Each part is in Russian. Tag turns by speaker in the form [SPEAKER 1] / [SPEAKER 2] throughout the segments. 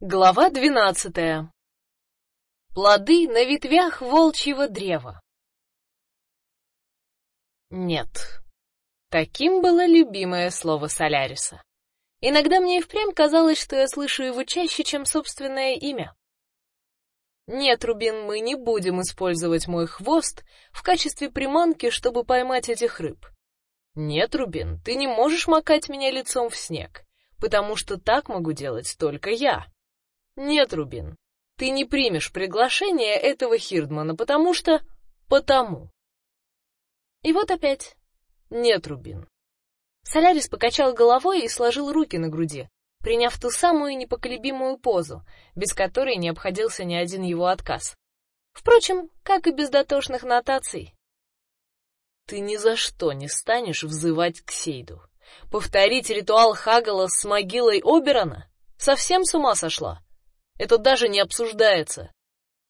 [SPEAKER 1] Глава двенадцатая. Плоды на ветвях волчьего древа. Нет. Таким было любимое слово Соляриса. Иногда мне и впрямь казалось, что я слышу его чаще, чем собственное имя. Нет, Рубин, мы не будем использовать мой хвост в качестве приманки, чтобы поймать этих рыб. Нет, Рубин, ты не можешь макать меня лицом в снег, потому что так могу делать только я. Нет, Рубин, ты не примешь приглашение этого Хирдмана, потому что... потому. И вот опять. Нет, Рубин. Солярис покачал головой и сложил руки на груди, приняв ту самую непоколебимую позу, без которой не обходился ни один его отказ. Впрочем, как и без дотошных нотаций. Ты ни за что не станешь взывать к Сейду. Повторить ритуал Хагала с могилой Оберона? Совсем с ума сошла? Это даже не обсуждается.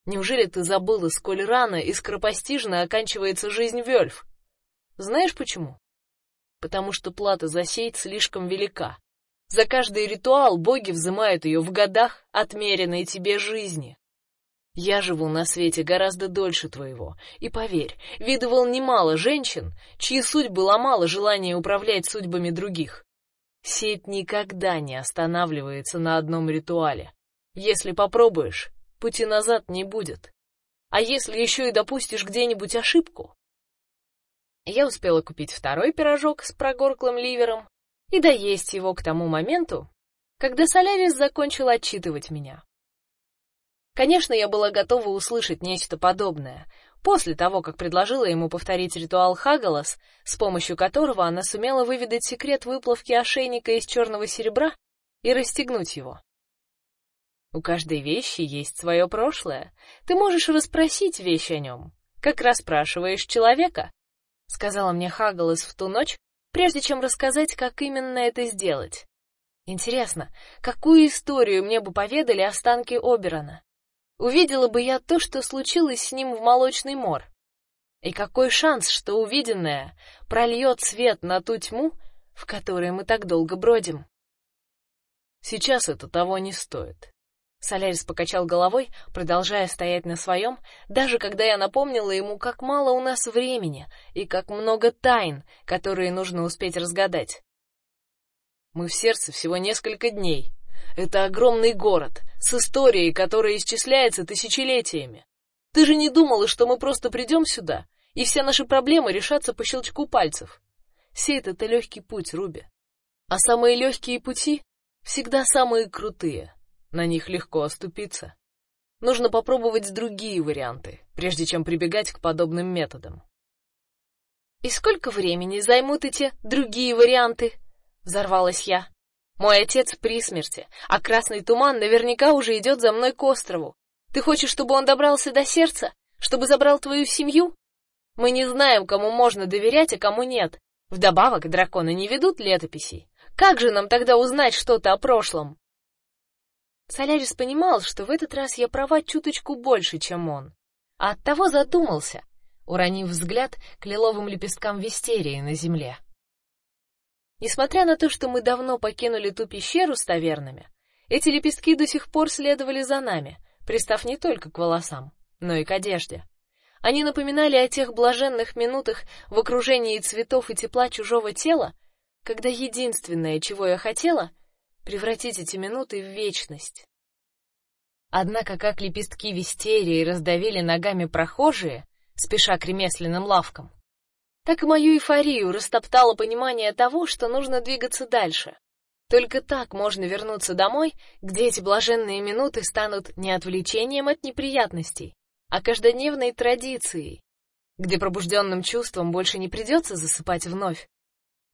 [SPEAKER 1] Неужели ты забыла, сколь рано и скоропостижно оканчивается жизнь Вельф? Знаешь почему? Потому что плата за сеть слишком велика. За каждый ритуал боги взимают ее в годах отмеренной тебе жизни. Я живу на свете гораздо дольше твоего, и поверь, видывал немало женщин, чьи судьбы ломало желание управлять судьбами других. Сеть никогда не останавливается на одном ритуале. Если попробуешь, пути назад не будет. А если еще и допустишь где-нибудь ошибку? Я успела купить второй пирожок с прогорклым ливером и доесть его к тому моменту, когда Солярис закончил отчитывать меня. Конечно, я была готова услышать нечто подобное после того, как предложила ему повторить ритуал Хагалас, с помощью которого она сумела выведать секрет выплавки ошейника из черного серебра и расстегнуть его. У каждой вещи есть свое прошлое. Ты можешь расспросить вещь о нем, как расспрашиваешь человека, сказала мне Хагалас в ту ночь, прежде чем рассказать, как именно это сделать. Интересно, какую историю мне бы поведали останки Оберона? Увидела бы я то, что случилось с ним в Молочный мор. И какой шанс, что увиденное прольет свет на ту тьму, в которой мы так долго бродим? Сейчас это того не стоит. Солярис покачал головой, продолжая стоять на своем, даже когда я напомнила ему, как мало у нас времени и как много тайн, которые нужно успеть разгадать. Мы в сердце всего несколько дней. Это огромный город с историей, которая исчисляется тысячелетиями. Ты же не думала, что мы просто придем сюда и все наши проблемы решатся по щелчку пальцев? Сейт — это легкий путь, Руби. А самые легкие пути всегда самые крутые. На них легко оступиться. Нужно попробовать другие варианты, прежде чем прибегать к подобным методам. И сколько времени займут эти другие варианты? взорвалась я. Мой отец при смерти, а красный туман наверняка уже идет за мной к острову. Ты хочешь, чтобы он добрался до сердца, чтобы забрал твою семью? Мы не знаем, кому можно доверять, а кому нет. Вдобавок, драконы не ведут летописей. Как же нам тогда узнать что-то о прошлом? Солярис понимал, что в этот раз я права чуточку больше, чем он, а оттого задумался, уронив взгляд к лиловым лепесткам вистерии на земле. Несмотря на то, что мы давно покинули ту пещеру с тавернами, эти лепестки до сих пор следовали за нами, пристав не только к волосам, но и к одежде. Они напоминали о тех блаженных минутах в окружении цветов и тепла чужого тела, когда единственное, чего я хотела, превратить эти минуты в вечность. Однако, как лепестки вистерии раздавили ногами прохожие, спеша к ремесленным лавкам, так и мою эйфорию растоптало понимание того, что нужно двигаться дальше. Только так можно вернуться домой, где эти блаженные минуты станут не отвлечением от неприятностей, а каждодневной традицией, где пробужденным чувствам больше не придется засыпать вновь,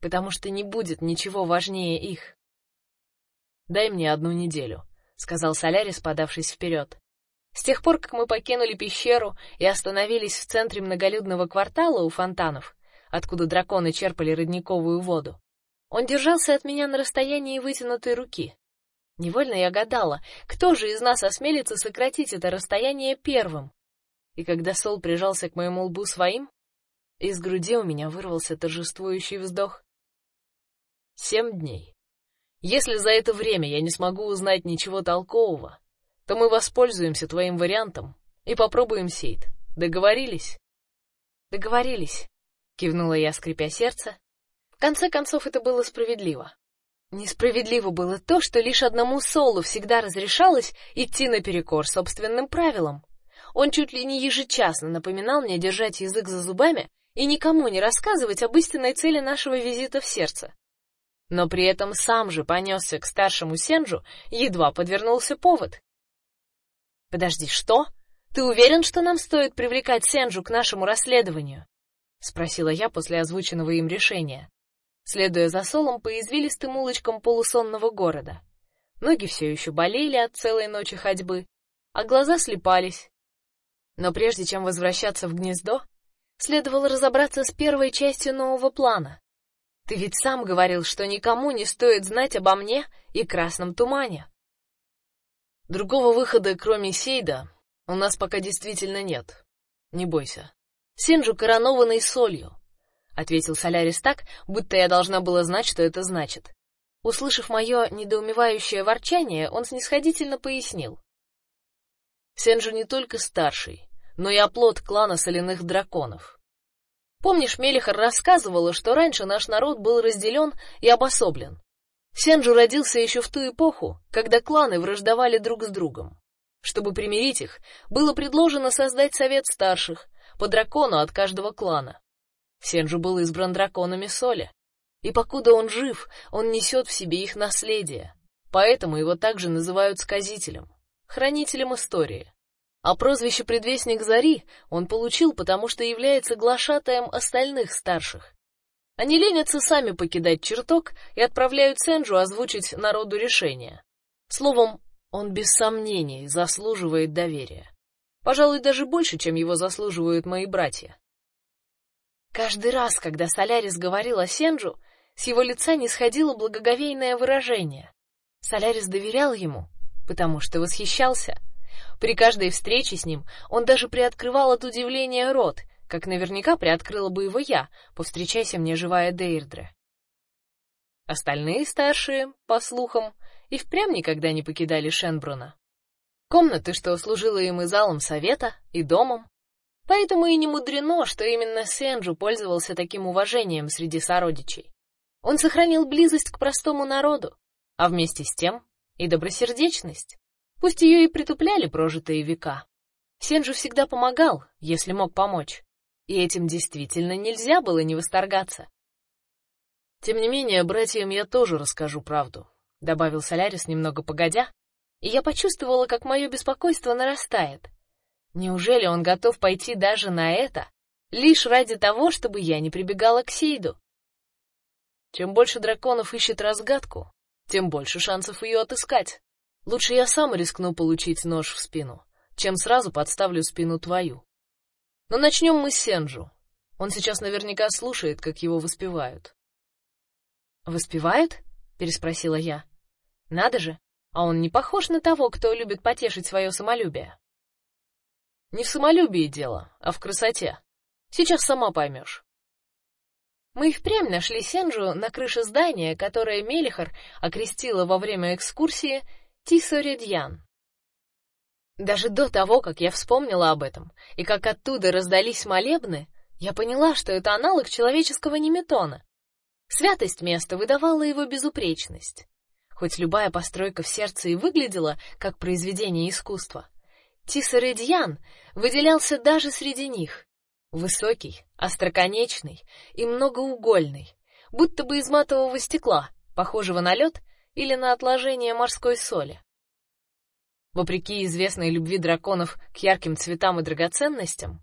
[SPEAKER 1] потому что не будет ничего важнее их. Дай мне одну неделю, сказал Солярис, подавшись вперед. С тех пор, как мы покинули пещеру и остановились в центре многолюдного квартала у фонтанов, откуда драконы черпали родниковую воду, он держался от меня на расстоянии вытянутой руки. Невольно я гадала, кто же из нас осмелится сократить это расстояние первым. И когда Сол прижался к моему лбу своим, из груди у меня вырвался торжествующий вздох. Семь дней. Если за это время я не смогу узнать ничего толкового, то мы воспользуемся твоим вариантом и попробуем сейд. Договорились?
[SPEAKER 2] Договорились, кивнула я, скрипя сердце. В конце концов, это было справедливо. Несправедливо было то, что лишь одному Солу всегда разрешалось идти наперекор собственным правилам. Он чуть ли не ежечасно напоминал мне держать язык за зубами и никому не рассказывать об истинной цели нашего визита в сердце. Но при этом сам же понесся к старшему Сенджу, едва подвернулся повод. Подожди, что? Ты уверен, что нам стоит привлекать Сенджу к нашему расследованию? спросила я после озвученного им решения, следуя за Солом по извилистым улочкам полусонного города. Ноги все еще болели от целой ночи ходьбы, а глаза слепались. Но прежде чем возвращаться в гнездо, следовало разобраться с первой частью нового плана. Ты ведь сам говорил, что никому не стоит знать обо мне и красном тумане.
[SPEAKER 1] Другого выхода, кроме Сейда, у нас пока действительно нет. Не бойся. Синджу коронованный солью, ответил Солярис так, будто я должна была знать, что это значит. Услышав мое недоумевающее ворчание, он снисходительно пояснил: Сенджу не только старший, но и оплот клана соляных драконов. Помнишь, Мелихар рассказывала, что раньше наш народ был разделен и обособлен. Сенджу родился еще в ту эпоху, когда кланы враждовали друг с другом. Чтобы примирить их, было предложено создать совет старших, по дракону от каждого клана. Сенджу был избран драконами Соли, и покуда он жив, он несет в себе их наследие. Поэтому его также называют сказителем, хранителем истории. А прозвище предвестник Зари он получил, потому что является глашатаем остальных старших. Они ленятся сами покидать чертог и отправляют Сенджу озвучить народу решение. Словом, он без сомнений заслуживает доверия. Пожалуй, даже больше, чем его заслуживают мои братья.
[SPEAKER 2] Каждый раз, когда Солярис говорил о Сенджу, с его лица не сходило благоговейное выражение. Солярис доверял ему, потому что восхищался. При каждой встрече с ним он даже приоткрывал от удивления рот, как наверняка приоткрыла бы его я, повстречайся мне живая Дейрдре. Остальные старшие, по слухам, и впрямь никогда не покидали Шенбруна. Комнаты, что служила им и залом совета, и домом. Поэтому и не мудрено, что именно Сенджу пользовался таким уважением среди сородичей. Он сохранил близость к простому народу, а вместе с тем и добросердечность. Пусть ее и притупляли прожитые века. Сенджу всегда помогал, если мог помочь, и этим действительно нельзя было не восторгаться.
[SPEAKER 1] Тем не менее, братьям я тоже расскажу правду, добавил Солярис немного погодя,
[SPEAKER 2] и я почувствовала, как мое беспокойство нарастает. Неужели он готов пойти даже на это, лишь ради того, чтобы я не прибегала к Сейду?
[SPEAKER 1] Чем больше драконов ищет разгадку, тем больше шансов ее отыскать. Лучше я сам рискну получить нож в спину, чем сразу подставлю спину твою. Но начнем мы с Сенджу. Он сейчас наверняка слушает, как его воспевают.
[SPEAKER 2] Воспевают? переспросила я. Надо же, а он не похож на того, кто любит потешить свое самолюбие.
[SPEAKER 1] Не в самолюбии дело, а в красоте. Сейчас сама поймешь.
[SPEAKER 2] Мы и впрямь нашли Сенджу на крыше здания, которое Мелихар окрестила во время экскурсии Тисоредьян. Даже до того, как я вспомнила об этом, и как оттуда раздались молебны, я поняла, что это аналог человеческого неметона. Святость места выдавала его безупречность. Хоть любая постройка в сердце и выглядела как произведение искусства, Тисоредьян выделялся даже среди них. Высокий, остроконечный и многоугольный, будто бы из матового стекла, похожего на лед или на отложение морской соли. Вопреки известной любви драконов к ярким цветам и драгоценностям,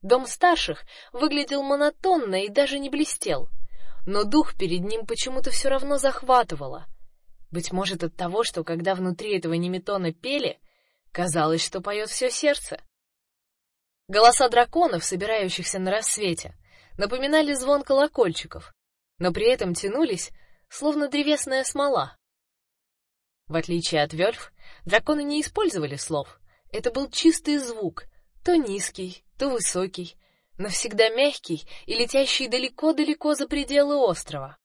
[SPEAKER 2] дом старших выглядел монотонно и даже не блестел, но дух перед ним почему-то все равно захватывало. Быть может от того, что когда внутри этого неметона пели, казалось, что поет все сердце. Голоса драконов, собирающихся на рассвете, напоминали звон колокольчиков, но при этом тянулись, словно древесная смола. В отличие от вельф, драконы не использовали слов. Это был чистый звук, то низкий, то высокий, но всегда мягкий и летящий далеко-далеко за пределы острова.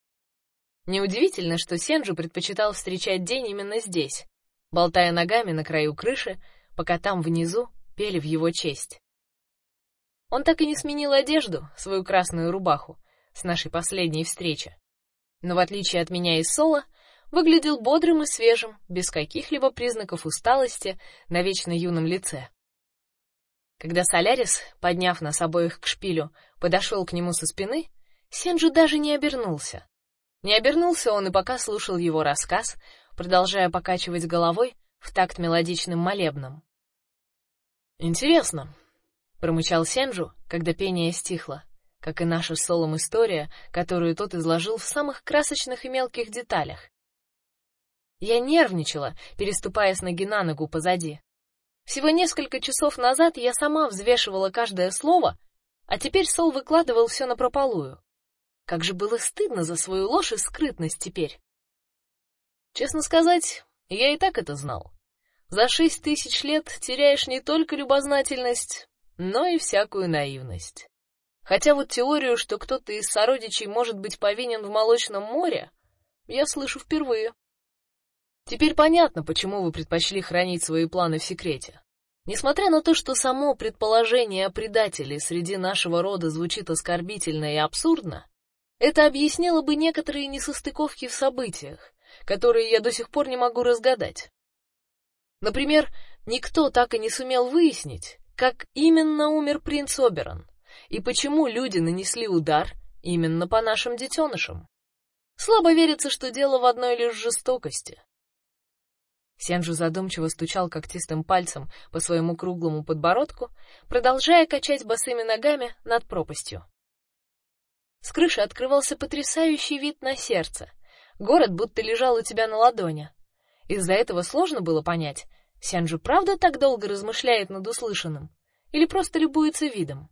[SPEAKER 2] Неудивительно, что Сенджу предпочитал встречать день именно здесь, болтая ногами на краю крыши, пока там внизу пели в его честь. Он так и не сменил одежду, свою красную рубаху, с нашей последней встречи. Но в отличие от меня и Соло, выглядел бодрым и свежим, без каких-либо признаков усталости на вечно юном лице. Когда Солярис, подняв нас обоих к шпилю, подошел к нему со спины, Сенджи даже не обернулся. Не обернулся он и пока слушал его рассказ, продолжая покачивать головой в такт мелодичным молебном. Интересно, промычал Сенджу, когда пение стихло, как и наша с Солом история, которую тот изложил в самых красочных и мелких деталях. Я нервничала, переступая с ноги на ногу позади. Всего несколько часов назад я сама взвешивала каждое слово, а теперь Сол выкладывал все на прополую. Как же было стыдно за свою ложь и скрытность теперь. Честно сказать, я и так это знал. За шесть тысяч лет теряешь не только любознательность, но и всякую наивность. Хотя вот теорию, что кто-то из сородичей может быть повинен в Молочном море, я слышу впервые. Теперь понятно, почему вы предпочли хранить свои планы в секрете. Несмотря на то, что само предположение о предателе среди нашего рода звучит оскорбительно и абсурдно, это объяснило бы некоторые несостыковки в событиях, которые я до сих пор не могу разгадать. Например, никто так и не сумел выяснить, как именно умер принц Оберон и почему люди нанесли удар именно по нашим детенышам. Слабо верится, что дело в одной лишь жестокости. Сенджу задумчиво стучал когтистым пальцем по своему круглому подбородку, продолжая качать босыми ногами над пропастью. С крыши открывался потрясающий вид на сердце. Город будто лежал у тебя на ладони. Из-за этого сложно было понять, Сянджу правда так долго размышляет над услышанным или просто любуется видом.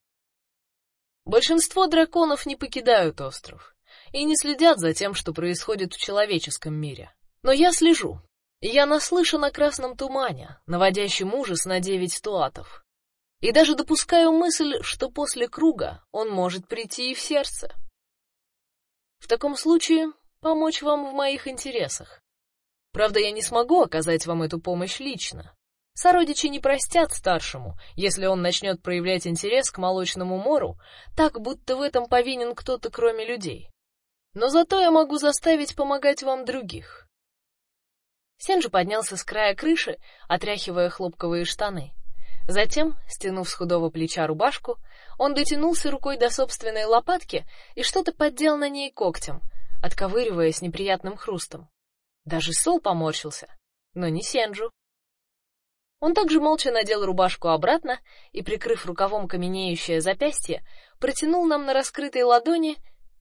[SPEAKER 2] Большинство драконов не покидают остров и не следят за тем, что происходит в человеческом мире. Но я слежу. Я наслышан о красном тумане, наводящем ужас на девять туатов. И даже допускаю мысль, что после круга он может прийти и в сердце. В таком случае помочь вам в моих интересах. Правда, я не смогу оказать вам эту помощь лично. Сородичи не простят старшему, если он начнет проявлять интерес к молочному мору, так будто в этом повинен кто-то кроме людей. Но зато я могу заставить помогать вам других. Сенджи поднялся с края крыши, отряхивая хлопковые штаны. Затем, стянув с худого плеча рубашку, он дотянулся рукой до собственной лопатки и что-то поддел на ней когтем, отковыривая с неприятным хрустом. Даже Сол поморщился, но не Сенджу. Он также молча надел рубашку обратно и, прикрыв рукавом каменеющее запястье, протянул нам на раскрытой ладони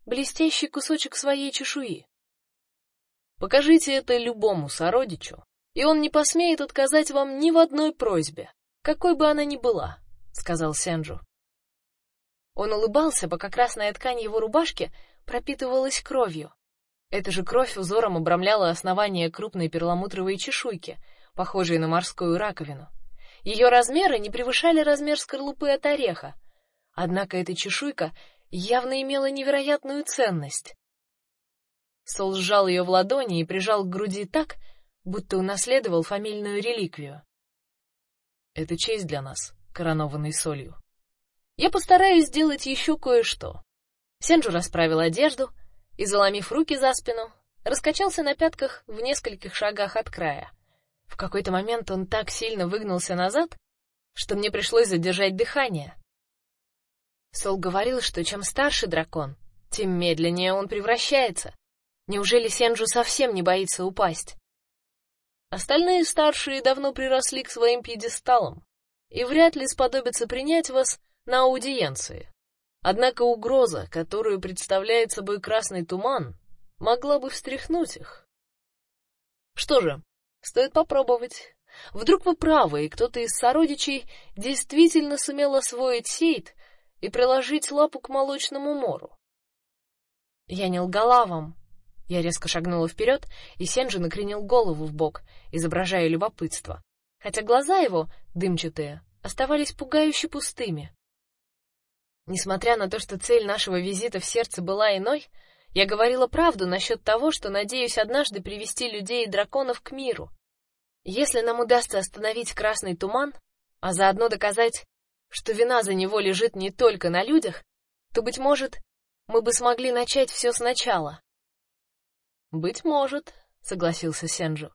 [SPEAKER 2] блестящий кусочек своей чешуи. Покажите это любому сородичу, и он не посмеет отказать вам ни в одной просьбе какой бы она ни была, сказал Сенджу. Он улыбался, пока красная ткань его рубашки пропитывалась кровью. Эта же кровь узором обрамляла основание крупной перламутровой чешуйки, похожей на морскую раковину. Ее размеры не превышали размер скорлупы от ореха. Однако эта чешуйка явно имела невероятную ценность. Сол сжал ее в ладони и прижал к груди так, будто унаследовал фамильную реликвию. Это честь для нас, коронованный солью. Я постараюсь сделать еще кое-что. Сенджу расправил одежду и, заломив руки за спину, раскачался на пятках в нескольких шагах от края. В какой-то момент он так сильно выгнулся назад, что мне пришлось задержать дыхание. Сол говорил, что чем старше дракон, тем медленнее он превращается. Неужели Сенджу совсем не боится упасть? Остальные старшие давно приросли к своим пьедесталам и вряд ли сподобятся принять вас на аудиенции. Однако угроза, которую представляет собой красный туман, могла бы встряхнуть их. Что же, стоит попробовать. Вдруг вы правы, и кто-то из сородичей действительно сумел освоить сейт и приложить лапу к молочному мору. Я не лгала вам, я резко шагнула вперед, и Сенджи накренил голову в бок, изображая любопытство, хотя глаза его, дымчатые, оставались пугающе пустыми. Несмотря на то, что цель нашего визита в сердце была иной,
[SPEAKER 1] Я говорила правду насчет того, что надеюсь однажды привести людей и драконов к миру. Если нам удастся остановить красный туман, а заодно доказать, что вина за него лежит не только на людях, то быть может, мы бы смогли начать все сначала. Быть может, согласился Сенджу.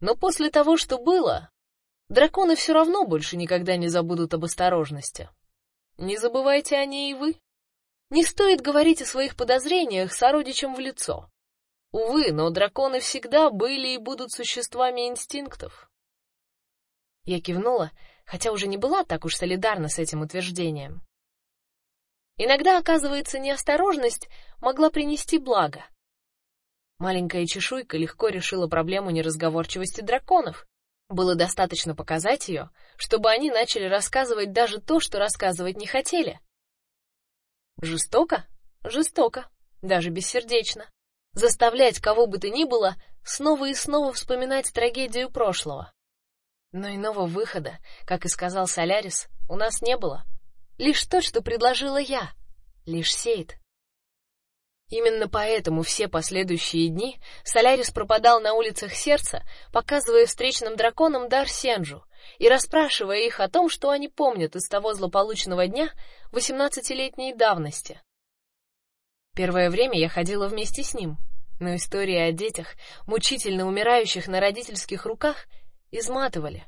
[SPEAKER 1] Но после того, что было, драконы все равно больше никогда не забудут об осторожности. Не забывайте о ней и вы. Не стоит говорить о своих подозрениях сородичам в лицо. Увы, но драконы всегда были и будут существами инстинктов. Я кивнула, хотя уже не была так уж солидарна с этим утверждением. Иногда, оказывается, неосторожность могла принести благо. Маленькая чешуйка легко решила проблему неразговорчивости драконов. Было достаточно показать ее, чтобы они начали рассказывать даже то, что рассказывать не хотели. Жестоко? Жестоко, даже бессердечно. Заставлять кого бы то ни было снова и снова вспоминать трагедию прошлого. Но иного выхода, как и сказал Солярис, у нас не было. Лишь то, что предложила я, лишь Сейд. Именно поэтому все последующие дни Солярис пропадал на улицах сердца, показывая встречным драконам дар Сенджу и расспрашивая их о том, что они помнят из того злополучного дня восемнадцатилетней давности. Первое время я ходила вместе с ним, но истории о детях, мучительно умирающих на родительских руках, изматывали.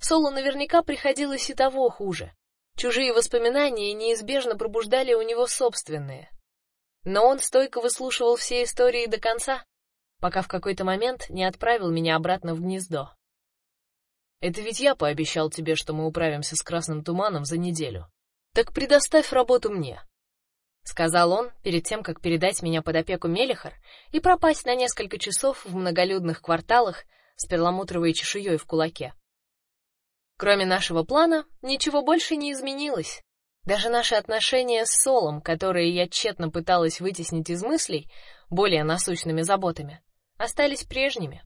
[SPEAKER 1] Солу наверняка приходилось и того хуже. Чужие воспоминания неизбежно пробуждали у него собственные. Но он стойко выслушивал все истории до конца, пока в какой-то момент не отправил меня обратно в гнездо. Это ведь я пообещал тебе, что мы управимся с красным туманом за неделю. Так предоставь работу мне, сказал он перед тем, как передать меня под опеку Мелихар и пропасть на несколько часов в многолюдных кварталах с перламутровой чешуей в кулаке. Кроме нашего плана, ничего больше не изменилось. Даже наши отношения с Солом, которые я тщетно пыталась вытеснить из мыслей более насущными заботами, остались прежними.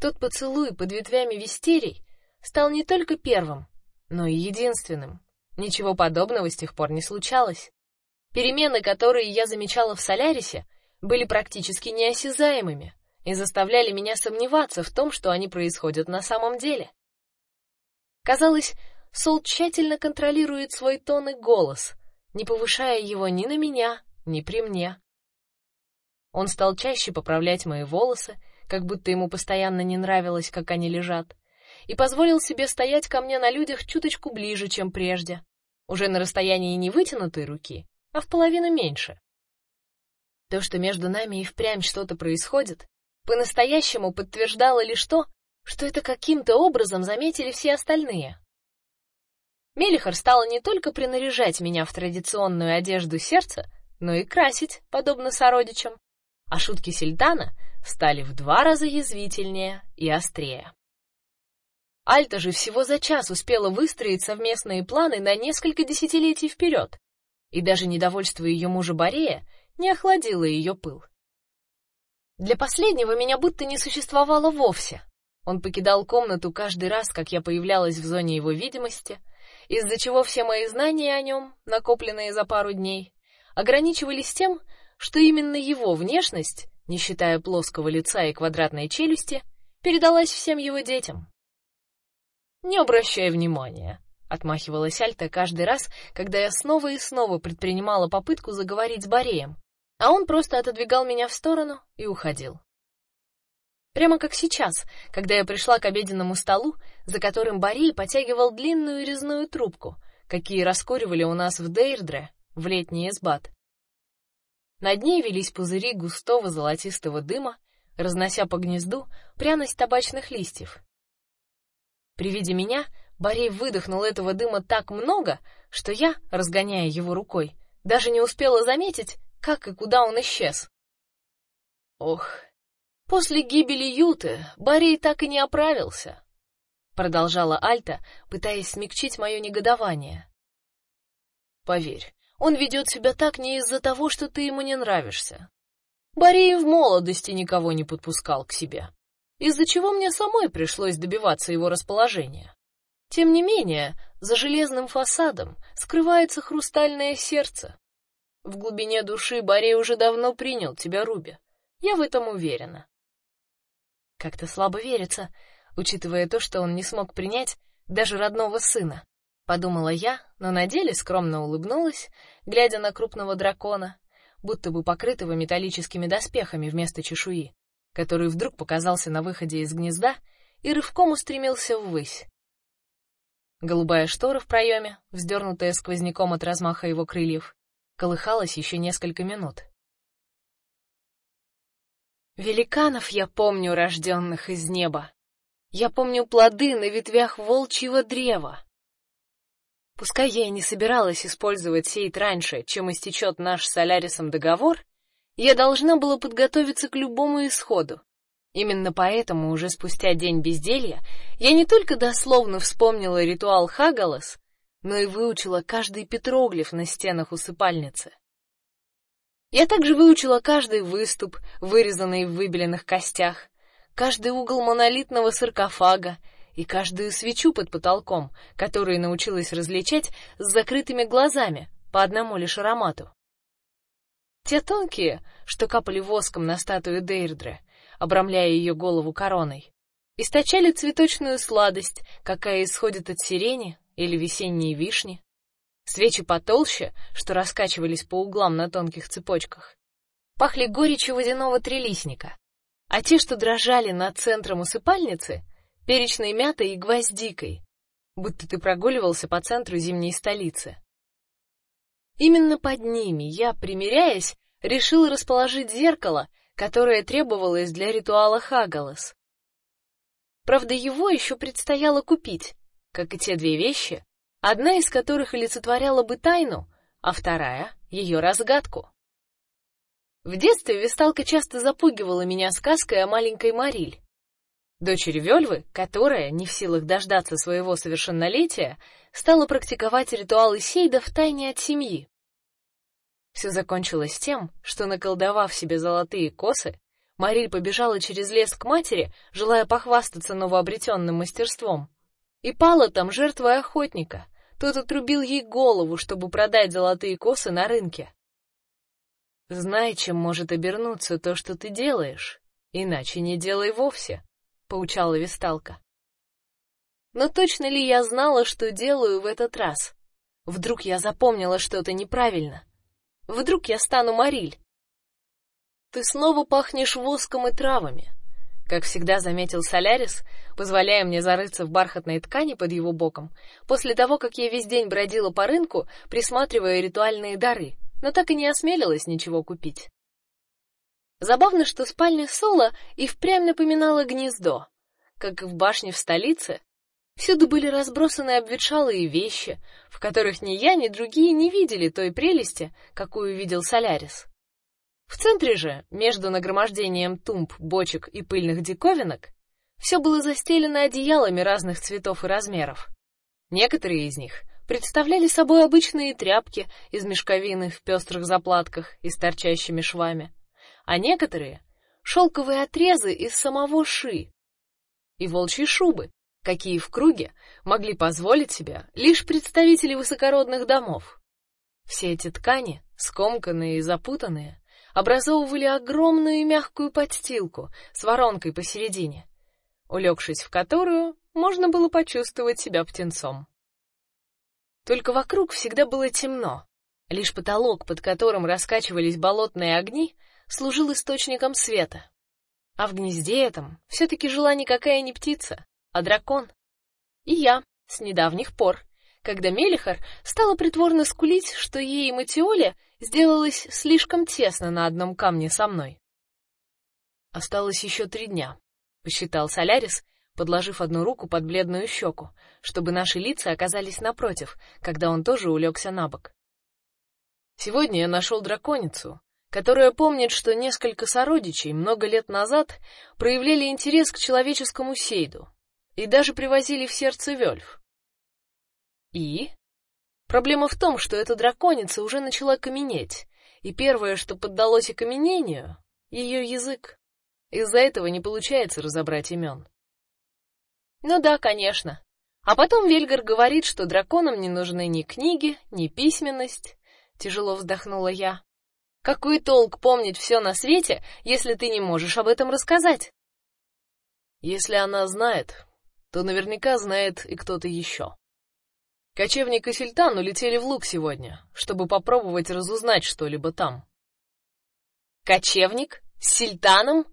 [SPEAKER 1] Тот поцелуй под ветвями вистерий стал не только первым, но и единственным. Ничего подобного с тех пор не случалось. Перемены, которые я замечала в Солярисе, были практически неосязаемыми и заставляли меня сомневаться в том, что они происходят на самом деле. Казалось, Сол тщательно контролирует свой тон и голос, не повышая его ни на меня, ни при мне. Он стал чаще поправлять мои волосы, как будто ему постоянно не нравилось, как они лежат, и позволил себе стоять ко мне на людях чуточку ближе, чем прежде, уже на расстоянии не вытянутой руки, а в половину меньше. То, что между нами и впрямь что-то происходит, по-настоящему подтверждало лишь то, что это каким-то образом заметили все остальные. Мелихар стала не только принаряжать меня в традиционную одежду сердца, но и красить, подобно сородичам. А шутки Сельтана стали в два раза язвительнее и острее. Альта же всего за час успела выстроить совместные планы на несколько десятилетий вперед, и даже недовольство ее мужа Борея не охладило ее пыл. Для последнего меня будто не существовало вовсе. Он покидал комнату каждый раз, как я появлялась в зоне его видимости, из-за чего все мои знания о нем, накопленные за пару дней, ограничивались тем, что именно его внешность, не считая плоского лица и квадратной челюсти, передалась всем его детям. Не обращай внимания, отмахивалась Альта каждый раз, когда я снова и снова предпринимала попытку заговорить с Бореем, а он просто отодвигал меня в сторону и уходил. Прямо как сейчас, когда я пришла к обеденному столу, за которым Бари потягивал длинную резную трубку, какие раскуривали у нас в Дейрдре в летний эсбат. Над ней велись пузыри густого золотистого дыма, разнося по гнезду пряность табачных листьев. При виде меня Барей выдохнул этого дыма так много, что я, разгоняя его рукой, даже не успела заметить, как и куда он исчез. Ох, После гибели Юты Барей так и не оправился, продолжала Альта, пытаясь смягчить мое негодование. Поверь, он ведет себя так не из-за того, что ты ему не нравишься. Барей в молодости никого не подпускал к себе, из-за чего мне самой пришлось добиваться его расположения. Тем не менее, за железным фасадом скрывается хрустальное сердце. В глубине души Борей уже давно принял тебя, Руби. Я в этом уверена.
[SPEAKER 2] Как-то слабо верится, учитывая то, что он не смог принять даже родного сына. Подумала я, но на деле скромно улыбнулась, глядя на крупного дракона, будто бы покрытого металлическими доспехами вместо чешуи, который вдруг показался на выходе из гнезда и рывком устремился ввысь. Голубая штора в проеме, вздернутая сквозняком от размаха его крыльев, колыхалась еще несколько минут. Великанов я помню, рожденных из неба. Я помню плоды на ветвях волчьего древа. Пускай я и не собиралась использовать сейт раньше, чем истечет наш с Солярисом договор, я должна была подготовиться к любому исходу. Именно поэтому уже спустя день безделья я не только дословно вспомнила ритуал Хагалас, но и выучила каждый петроглиф на стенах усыпальницы. Я также выучила каждый выступ, вырезанный в выбеленных костях, каждый угол монолитного саркофага и каждую свечу под потолком, которую научилась различать с закрытыми глазами по одному лишь аромату. Те тонкие, что капали воском на статую Дейрдре, обрамляя ее голову короной, источали цветочную сладость, какая исходит от сирени или весенней вишни. Свечи потолще, что раскачивались по углам на тонких цепочках, пахли горечью водяного трелисника, а те, что дрожали над центром усыпальницы, перечной мятой и гвоздикой, будто ты прогуливался по центру зимней столицы. Именно под ними я, примиряясь, решил расположить зеркало, которое требовалось для ритуала Хагалас. Правда, его еще предстояло купить, как и те две вещи, одна из которых олицетворяла бы тайну, а вторая ее разгадку. В детстве Весталка часто запугивала меня сказкой о маленькой Мариль, дочери Вельвы, которая, не в силах дождаться своего совершеннолетия, стала практиковать ритуалы Сейда в тайне от семьи. Все закончилось тем, что наколдовав себе золотые косы, Мариль побежала через лес к матери, желая похвастаться новообретенным мастерством. И пала там жертвой охотника. Тот отрубил ей голову, чтобы продать золотые косы на рынке. Знай, чем может обернуться то, что ты делаешь, иначе не делай вовсе, поучала Весталка. Но точно ли я знала, что делаю в этот раз? Вдруг я запомнила что-то неправильно? Вдруг я стану Мариль? Ты снова пахнешь воском и травами, как всегда заметил Солярис, позволяя мне зарыться в бархатной ткани под его боком, после того, как я весь день бродила по рынку, присматривая ритуальные дары, но так и не осмелилась ничего купить. Забавно, что спальня Сола и впрямь напоминала гнездо, как и в башне в столице. Всюду были разбросаны обветшалые вещи, в которых ни я, ни другие не видели той прелести, какую видел Солярис. В центре же, между нагромождением тумб, бочек и пыльных диковинок, все было застелено одеялами разных цветов и размеров. Некоторые из них представляли собой обычные тряпки из мешковины в пестрых заплатках и с торчащими швами, а некоторые шелковые отрезы из самого ши и волчьи шубы, какие в круге могли позволить себе лишь представители высокородных домов. Все эти ткани, скомканные и запутанные, образовывали огромную мягкую подстилку с воронкой посередине, улегшись в которую можно было почувствовать себя птенцом. Только вокруг всегда было темно. Лишь потолок, под которым раскачивались болотные огни, служил источником света. А в гнезде этом все-таки жила никакая не птица, а дракон. И я с недавних пор когда Мелихар стала притворно скулить, что ей и Матиоле сделалось слишком тесно на одном камне со мной. Осталось еще три дня, посчитал Солярис, подложив одну руку под бледную щеку, чтобы наши лица оказались напротив, когда он тоже улегся на бок. Сегодня я нашел драконицу, которая помнит, что несколько сородичей много лет назад проявляли интерес к человеческому сейду и даже привозили в сердце Вельф. И проблема в том, что эта драконица уже начала каменеть, и первое, что поддалось окаменению, ее язык. Из-за этого не получается разобрать имен. Ну да, конечно. А потом Вельгар говорит, что драконам не нужны ни книги, ни письменность,
[SPEAKER 1] тяжело вздохнула я. Какой толк помнить все на свете, если ты не можешь об этом рассказать?
[SPEAKER 2] Если она знает, то наверняка знает и кто-то еще. Кочевник и Сельтан улетели в Луг сегодня, чтобы попробовать разузнать что-либо там.
[SPEAKER 1] Кочевник с Сельтаном?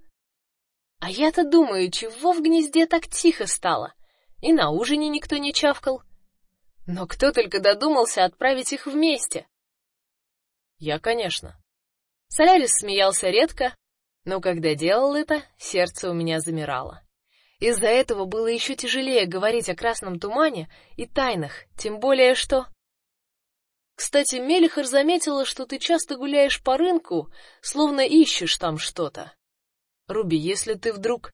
[SPEAKER 1] А я-то думаю, чего в гнезде так тихо стало? И на ужине никто не чавкал. Но кто только додумался отправить их вместе?
[SPEAKER 2] Я, конечно.
[SPEAKER 1] Солярис смеялся редко, но когда делал это, сердце у меня замирало. Из-за этого было еще тяжелее говорить о красном тумане и тайнах, тем более что Кстати, Мелихар заметила, что ты часто гуляешь по рынку, словно ищешь там что-то.
[SPEAKER 2] Руби, если ты вдруг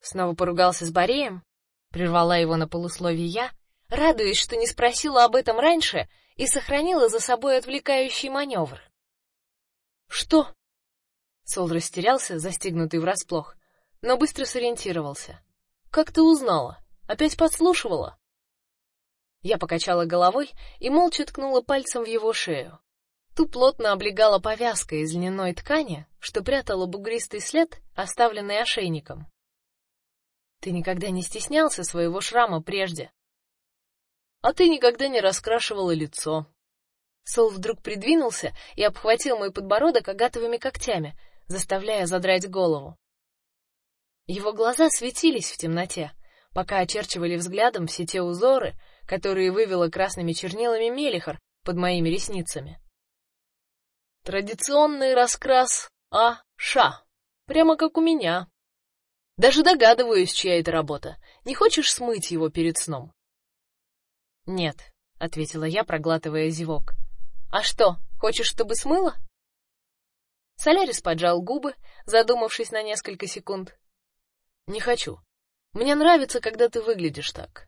[SPEAKER 1] снова поругался с Бореем, прервала его на полусловие я, радуясь, что не спросила об этом раньше и сохранила за собой отвлекающий маневр. Что? Сол растерялся, застигнутый врасплох но быстро сориентировался. Как ты узнала? Опять подслушивала? Я покачала головой и молча ткнула пальцем в его шею. Ту плотно облегала повязка из льняной ткани, что прятала бугристый след, оставленный ошейником. Ты никогда не стеснялся своего шрама прежде.
[SPEAKER 2] А ты никогда не раскрашивала лицо.
[SPEAKER 1] Сол вдруг придвинулся и обхватил мой подбородок агатовыми когтями, заставляя задрать голову. Его глаза светились в темноте, пока очерчивали взглядом все те узоры, которые вывела красными чернилами Мелихар под моими ресницами.
[SPEAKER 2] Традиционный раскрас А Ша, прямо как у меня. Даже догадываюсь, чья это работа. Не хочешь смыть его перед сном?
[SPEAKER 1] Нет, ответила я, проглатывая зевок. А что, хочешь, чтобы смыло? Солярис поджал губы, задумавшись на несколько секунд,
[SPEAKER 2] не хочу. Мне нравится, когда ты выглядишь так.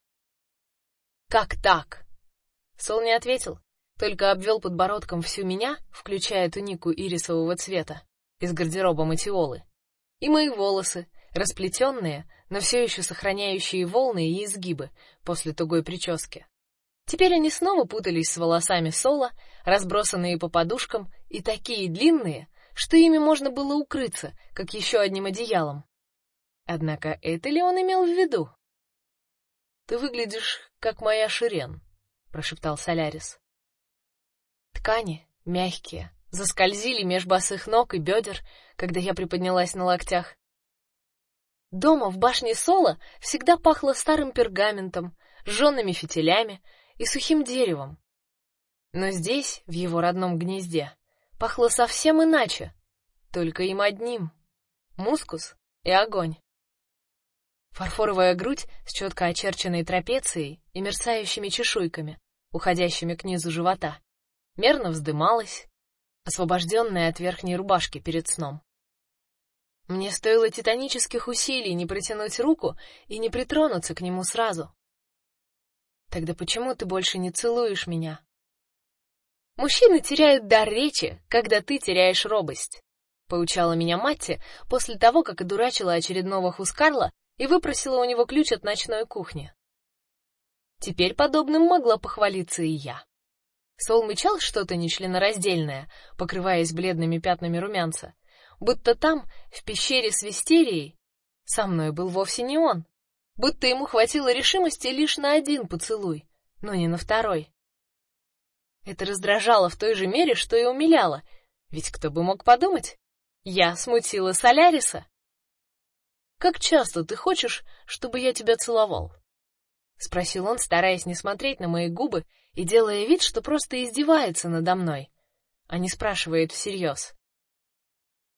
[SPEAKER 1] Как так? Сол не ответил, только обвел подбородком всю меня, включая тунику ирисового цвета из гардероба Матиолы, и мои волосы, расплетенные, но все еще сохраняющие волны и изгибы после тугой прически. Теперь они снова путались с волосами Сола, разбросанные по подушкам и такие длинные, что ими можно было укрыться, как еще одним одеялом. Однако это ли он имел в виду?
[SPEAKER 2] Ты выглядишь как моя Ширен, прошептал Солярис.
[SPEAKER 1] Ткани мягкие, заскользили меж босых ног и бедер, когда я приподнялась на локтях. Дома в башне Сола всегда пахло старым пергаментом, жженными фитилями и сухим деревом. Но здесь, в его родном гнезде, пахло совсем иначе, только им одним: мускус и огонь. Фарфоровая грудь с четко очерченной трапецией и мерцающими чешуйками, уходящими к низу живота, мерно вздымалась, освобожденная от верхней рубашки перед сном. Мне стоило титанических усилий не протянуть руку и не притронуться к нему сразу. Тогда почему ты больше не целуешь меня? Мужчины теряют дар речи, когда ты теряешь робость, поучала меня Матти после того, как одурачила очередного Хускарла и выпросила у него ключ от ночной кухни. Теперь подобным могла похвалиться и я. Сол мычал что-то нечленораздельное, покрываясь бледными пятнами румянца, будто там, в пещере с вистерией, со мной был вовсе не он, будто ему хватило решимости лишь на один поцелуй, но не на второй. Это раздражало в той же мере, что и умиляло, ведь кто бы мог подумать? Я смутила Соляриса.
[SPEAKER 2] Как часто ты хочешь, чтобы я тебя целовал?
[SPEAKER 1] спросил он, стараясь не смотреть на мои губы и делая вид, что просто издевается надо мной, а не спрашивает всерьез.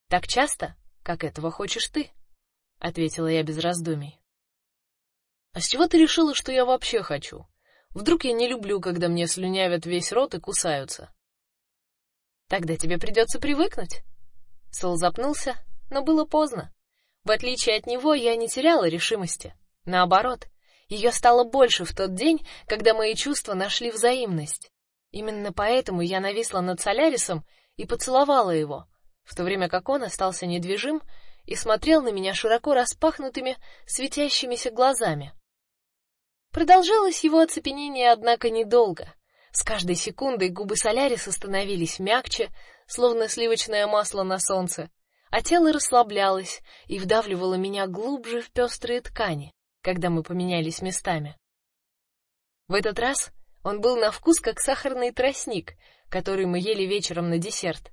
[SPEAKER 1] Так часто, как этого хочешь ты, ответила я без раздумий.
[SPEAKER 2] А с чего ты решила, что я вообще хочу? Вдруг я не люблю, когда мне слюнявят весь рот и кусаются?
[SPEAKER 1] Тогда тебе придется привыкнуть. Сол запнулся, но было поздно. В отличие от него, я не теряла решимости. Наоборот, ее стало больше в тот день, когда мои чувства нашли взаимность. Именно поэтому я нависла над Солярисом и поцеловала его, в то время как он остался недвижим и смотрел на меня широко распахнутыми, светящимися глазами. Продолжалось его оцепенение, однако недолго.
[SPEAKER 2] С каждой секундой губы Соляриса становились мягче, словно сливочное масло на солнце, а тело расслаблялось и вдавливало меня глубже в пестрые ткани, когда мы поменялись местами. В этот раз он был на вкус как сахарный тростник, который мы ели вечером на десерт.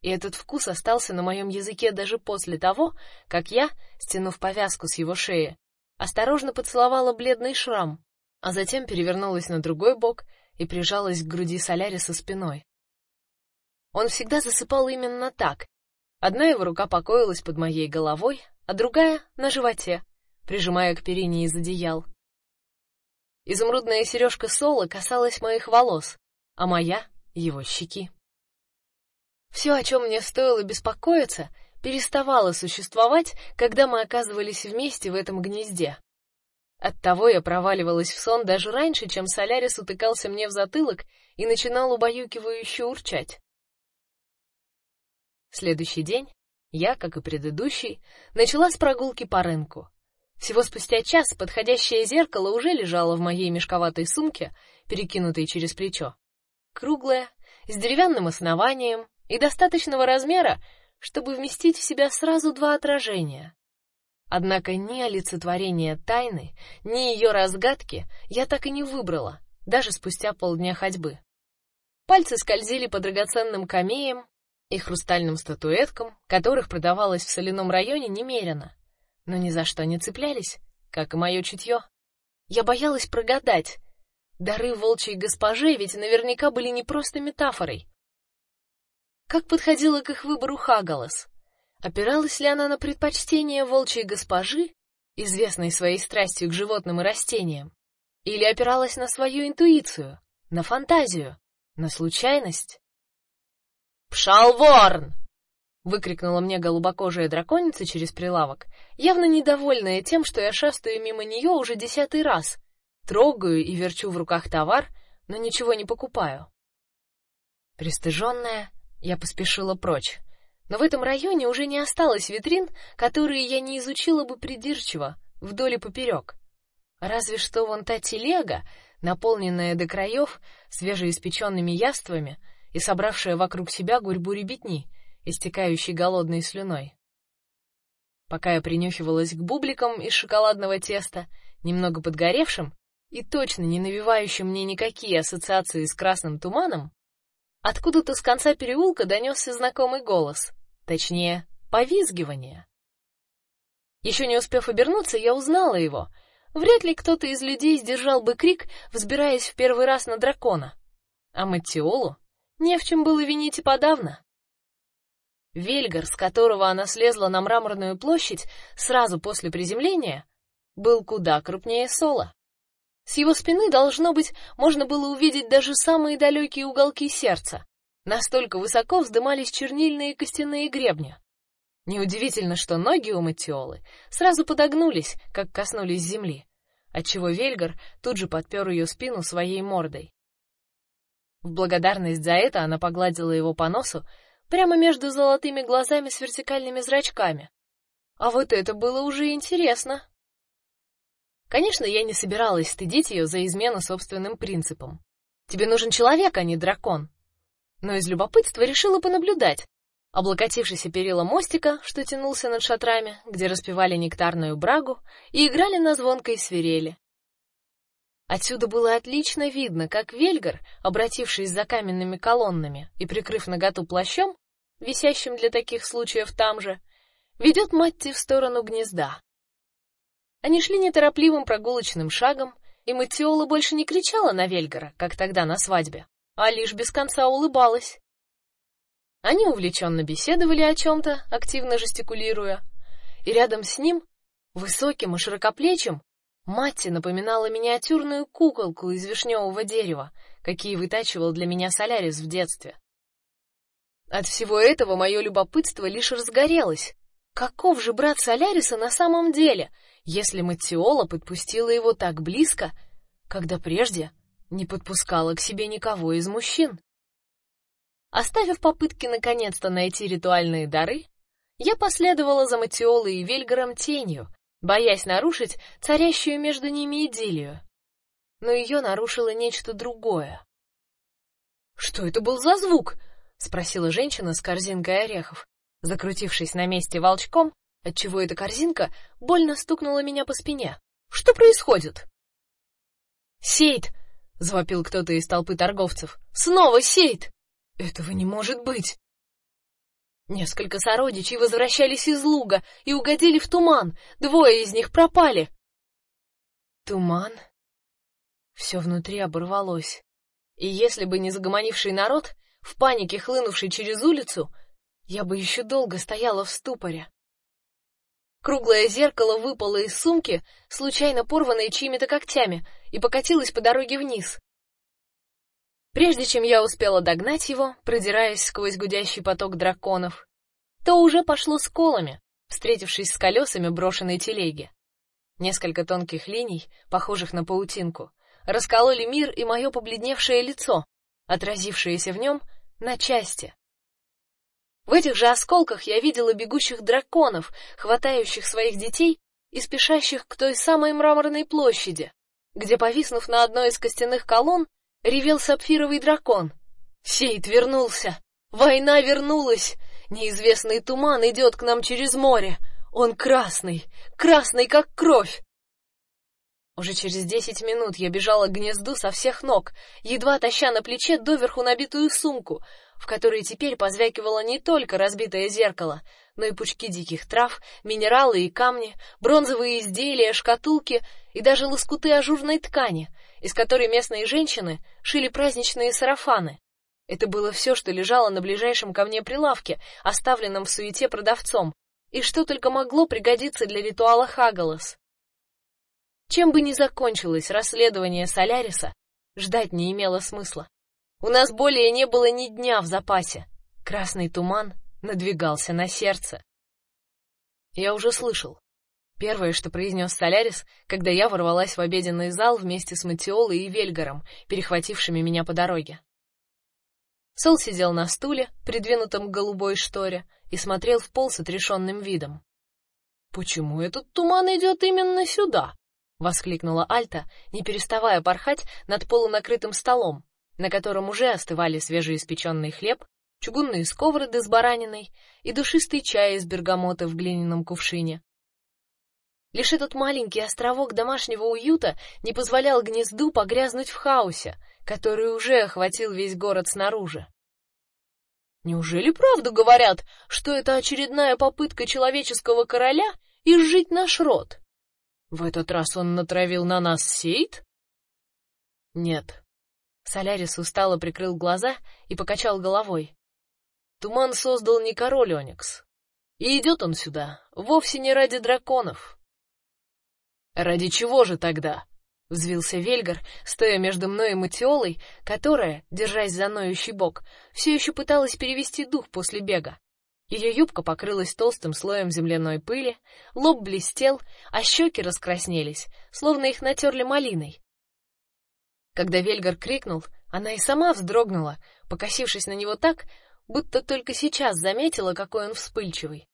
[SPEAKER 2] И этот вкус остался на моем языке даже после того, как я, стянув повязку с его шеи, осторожно поцеловала бледный шрам, а затем перевернулась на другой бок и прижалась к груди Соляриса спиной. Он всегда засыпал именно так. Одна его рука покоилась под моей головой, а другая на животе, прижимая к перине из одеял. Изумрудная сережка Сола касалась моих волос, а моя его щеки. Все, о чем мне стоило беспокоиться, переставало существовать, когда мы оказывались вместе в этом гнезде. Оттого я проваливалась в сон даже раньше, чем Солярис утыкался мне в затылок и начинал убаюкивающе урчать. Следующий день я, как и предыдущий, начала с прогулки по рынку. Всего спустя час подходящее зеркало уже лежало в моей мешковатой сумке, перекинутой через плечо. Круглое, с деревянным основанием и достаточного размера, чтобы вместить в себя сразу два отражения. Однако ни олицетворение тайны, ни ее разгадки я так и не выбрала, даже спустя полдня ходьбы. Пальцы скользили по драгоценным камеям и хрустальным статуэткам, которых продавалось в соляном районе немерено, но ни за что не цеплялись, как и мое чутье. Я боялась прогадать. Дары волчьей госпоже ведь наверняка были не просто метафорой. Как подходила к их выбору Хагалас? Опиралась ли она на предпочтение волчьей госпожи, известной своей страстью к животным и растениям, или опиралась на свою интуицию, на фантазию, на случайность? Пшалворн! выкрикнула мне голубокожая драконица через прилавок, явно недовольная тем, что я шастаю мимо нее уже десятый раз, трогаю и верчу в руках товар, но ничего не покупаю. Пристыженная, я поспешила прочь. Но в этом районе уже не осталось витрин, которые я не изучила бы придирчиво, вдоль и поперек. Разве что вон та телега, наполненная до краев свежеиспеченными яствами и собравшая вокруг себя гурьбу ребятни, истекающей голодной слюной. Пока я принюхивалась к бубликам из шоколадного теста, немного подгоревшим и точно не навевающим мне никакие ассоциации с красным туманом, Откуда-то с конца переулка донесся знакомый голос, точнее, повизгивание. Еще не успев обернуться, я узнала его. Вряд ли кто-то из людей сдержал бы крик, взбираясь в первый раз на дракона. А Маттиолу не в чем было винить и подавно. Вельгар, с которого она слезла на мраморную площадь сразу после приземления, был куда крупнее Сола. С его спины должно быть можно было увидеть даже самые далекие уголки сердца. Настолько высоко вздымались чернильные костяные гребни. Неудивительно, что ноги у Матиолы сразу подогнулись, как коснулись земли, отчего Вельгар тут же подпер ее спину своей мордой. В благодарность за это она погладила его по носу прямо между золотыми глазами с вертикальными зрачками. А вот это было уже интересно. Конечно, я не собиралась стыдить ее за измену собственным принципам. Тебе нужен человек, а не дракон. Но из любопытства решила понаблюдать. Облокотившись о перила мостика, что тянулся над шатрами, где распевали нектарную брагу и играли на звонкой свирели. Отсюда было отлично видно, как Вельгар, обратившись за каменными колоннами и прикрыв наготу плащом, висящим для таких случаев там же, ведет Матти в сторону гнезда. Они шли неторопливым прогулочным шагом, и Матиола больше не кричала на Вельгара, как тогда на свадьбе, а лишь без конца улыбалась. Они увлеченно беседовали о чем-то, активно жестикулируя, и рядом с ним, высоким и широкоплечим, Матти напоминала миниатюрную куколку из вишневого дерева, какие вытачивал для меня Солярис в детстве. От всего этого мое любопытство лишь разгорелось. Каков же брат Соляриса на самом деле, если Маттиола подпустила его так близко, когда прежде не подпускала к себе никого из мужчин. Оставив попытки наконец-то найти ритуальные дары, я последовала за Матиолой и Вельгаром тенью, боясь нарушить царящую между ними идиллию. Но ее нарушило нечто другое. Что это был за звук? спросила женщина с корзинкой орехов, закрутившись на месте волчком, отчего эта корзинка больно стукнула меня по спине. Что происходит? Сейд, завопил кто-то из толпы торговцев. Снова Сейд! Этого не может быть. Несколько сородичей возвращались из луга и угодили в туман. Двое из них пропали. Туман. Все внутри оборвалось. И если бы не загомонивший народ, в панике хлынувший через улицу, я бы еще долго стояла в ступоре. Круглое зеркало выпало из сумки, случайно порванное чьими-то когтями, и покатилось по дороге вниз. Прежде чем я успела догнать его, продираясь сквозь гудящий поток драконов, то уже пошло с колами, встретившись с колесами брошенной телеги. Несколько тонких линий, похожих на паутинку, раскололи мир и мое побледневшее лицо, отразившееся в нем на части. В этих же осколках я видела бегущих драконов, хватающих своих детей и спешащих к той самой мраморной площади, где, повиснув на одной из костяных колонн, ревел сапфировый дракон. Сейд вернулся. Война вернулась. Неизвестный туман идет к нам через море. Он красный, красный как кровь. Уже через десять минут я бежала к гнезду со всех ног, едва таща на плече доверху набитую сумку, в которой теперь позвякивало не только разбитое зеркало, но и пучки диких трав, минералы и камни, бронзовые изделия, шкатулки и даже лоскуты ажурной ткани, из которой местные женщины шили праздничные сарафаны. Это было все, что лежало на ближайшем ко мне прилавке, оставленном в суете продавцом, и что только могло пригодиться для ритуала Хагалас. Чем бы ни закончилось расследование Соляриса, ждать не имело смысла. У нас более не было ни дня в запасе. Красный туман надвигался на сердце. Я уже слышал. Первое, что произнес Солярис, когда я ворвалась в обеденный зал вместе с Матиолой и Вельгаром, перехватившими меня по дороге. Сол сидел на стуле, придвинутом к голубой шторе, и смотрел в пол с отрешенным видом. Почему этот туман идет именно сюда? воскликнула Альта, не переставая порхать над полунакрытым столом, на котором уже остывали свежеиспеченный хлеб, чугунные сковороды с бараниной и душистый чай из бергамота в глиняном кувшине. Лишь этот маленький островок домашнего уюта не позволял гнезду погрязнуть в хаосе, который уже охватил весь город снаружи. Неужели правду говорят, что это очередная попытка человеческого короля изжить наш род? В этот раз он натравил на нас сейт? Нет. Солярис устало прикрыл глаза и покачал головой. Туман создал не король Оникс. И идет он сюда вовсе не ради драконов. Ради чего же тогда? Взвился Вельгар, стоя между мной и Матиолой, которая, держась за ноющий бок, все еще пыталась перевести дух после бега. Ее юбка покрылась толстым слоем земляной пыли, лоб блестел, а щеки раскраснелись, словно их натерли малиной. Когда Вельгар крикнул, она и сама вздрогнула, покосившись на него так, будто только сейчас заметила, какой он вспыльчивый.